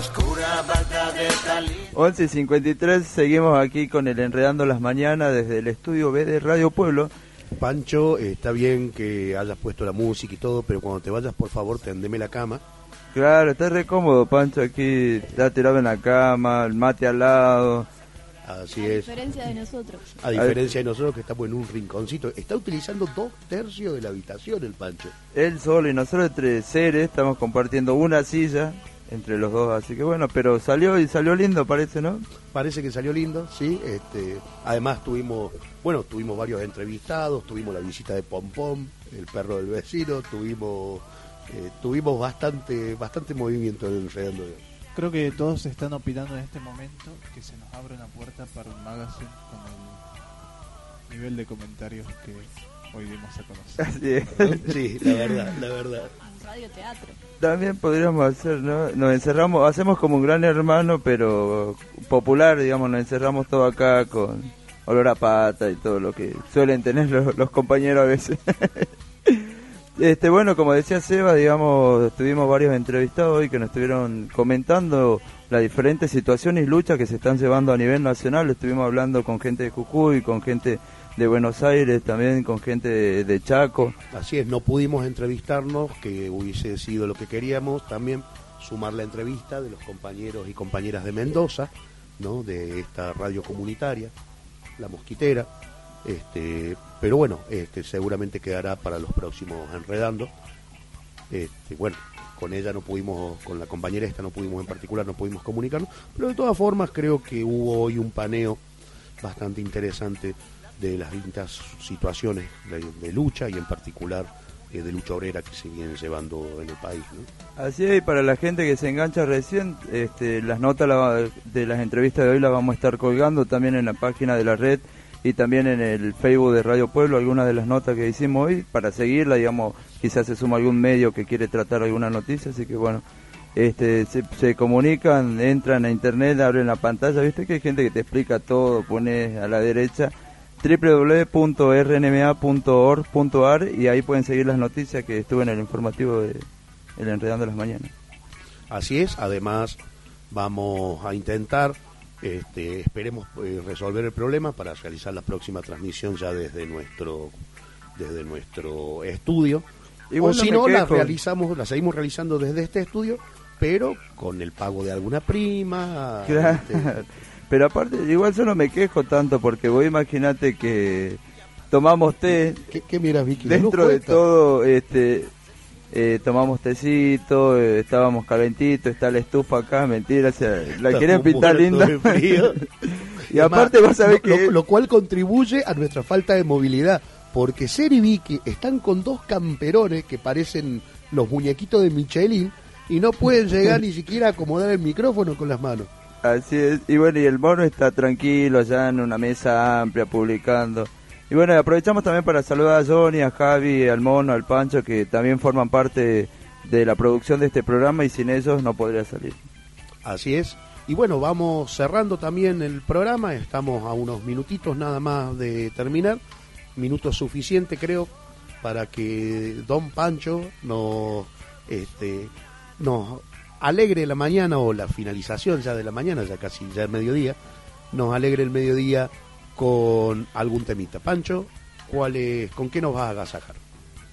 Oscura barca de Talí. 11 y 53, seguimos aquí con el Enredando las Mañanas desde el estudio B de Radio Pueblo. Pancho, está bien que hayas puesto la música y todo, pero cuando te vayas, por favor, tendeme la cama. Claro, está re cómodo, Pancho, aquí está tirado en la cama, el mate al lado. Así A es. diferencia de nosotros. A diferencia de nosotros que estamos en un rinconcito, está utilizando dos tercios de la habitación el Pancho. Él solo y nosotros entre seres estamos compartiendo una silla entre los dos, así que bueno, pero salió y salió lindo, parece, ¿no? Parece que salió lindo, sí. Este, además tuvimos, bueno, tuvimos varios entrevistados, tuvimos la visita de Pom Pom, el perro del vecino, tuvimos, eh, tuvimos bastante, bastante movimiento en el hoy. Creo que todos están opinando en este momento que se nos abre una puerta para un magazine con el nivel de comentarios que hoy dimos a conocer. Así es. Sí, la verdad, la verdad. Radio teatro. También podríamos hacer, ¿no? Nos encerramos, hacemos como un gran hermano, pero popular, digamos, nos encerramos todo acá con olor a pata y todo lo que suelen tener los, los compañeros a veces. este Bueno, como decía Seba, digamos, tuvimos varios entrevistados hoy que nos estuvieron comentando las diferentes situaciones y luchas que se están llevando a nivel nacional. Estuvimos hablando con gente de Jujuy, con gente de Buenos Aires, también con gente de, Chaco. Así es, no pudimos entrevistarnos, que hubiese sido lo que queríamos, también sumar la entrevista de los compañeros y compañeras de Mendoza, ¿no? de esta radio comunitaria. la mosquitera. Este, pero bueno, este, seguramente quedará para los próximos enredando. Este, bueno, con ella no pudimos, con la compañera esta no pudimos en particular, no pudimos comunicarnos, pero de todas formas creo que hubo hoy un paneo bastante interesante de las distintas situaciones de, lucha y en particular eh, de lucha obrera que se vienen llevando en el país. Así es, y para la gente que se engancha recién, este, las notas la- de las entrevistas de hoy las vamos a estar colgando también en la página de la red y también en el Facebook de Radio Pueblo, algunas de las notas que hicimos hoy, para seguirla, digamos, quizás se suma algún medio que quiere tratar alguna noticia, así que bueno, este, se, se comunican, entran a internet, abren la pantalla, viste que hay gente que te explica todo, pones a la derecha www.rnma.org.ar y ahí pueden seguir las noticias que estuve en el informativo de El Enredando las Mañanas. Así es, además vamos a intentar, este, esperemos eh, resolver el problema para realizar la próxima transmisión ya desde nuestro, desde nuestro estudio. O si no, la realizamos, la seguimos realizando desde este estudio, pero con el pago de alguna prima. Claro. este, Pero aparte, igual yo no me quejo tanto porque vos imaginate que tomamos té. ¿Qué, qué miras, Vicky? Dentro de todo, este, eh, tomamos tecito, eh, estábamos calentitos, está la estufa acá, mentira, o sea, la quieren pintar linda. frío. y aparte vas a ver lo, que... lo- lo cual contribuye a nuestra falta de movilidad, porque Ser y Vicky están con dos camperones que parecen los muñequitos de Michelin y no pueden llegar ni siquiera a acomodar el micrófono con las manos. Así es, y bueno, y el mono está tranquilo allá en una mesa amplia publicando. Y bueno, aprovechamos también para saludar a Johnny, a Javi, al mono, al Pancho, que también forman parte de la producción de este programa y sin ellos no podría salir. Así es. Y bueno, vamos cerrando también el programa, estamos a unos minutitos nada más de terminar, minutos suficiente creo para que Don Pancho nos, este, nos alegre la mañana o la finalización ya de la mañana, ya casi ya el mediodía, nos alegre el mediodía con algún temita. Pancho, ¿cuál es, ¿con qué nos vas a agasajar?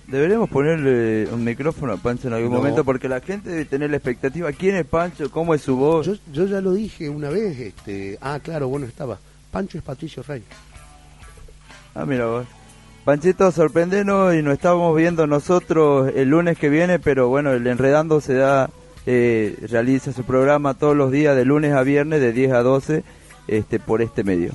Deberíamos ponerle un micrófono a Pancho en algún No. momento porque la gente debe tener la expectativa. ¿Quién es Pancho? ¿Cómo es su voz? Yo, yo ya lo dije una vez, este, ah, claro, bueno, estaba. Pancho es Patricio Rey. Ah, mira vos. Panchito, sorprendenos y nos estábamos viendo nosotros el lunes que viene, pero bueno, el Enredando se da, eh, realiza su programa todos los días de lunes a viernes de 10 a 12 este, por este medio.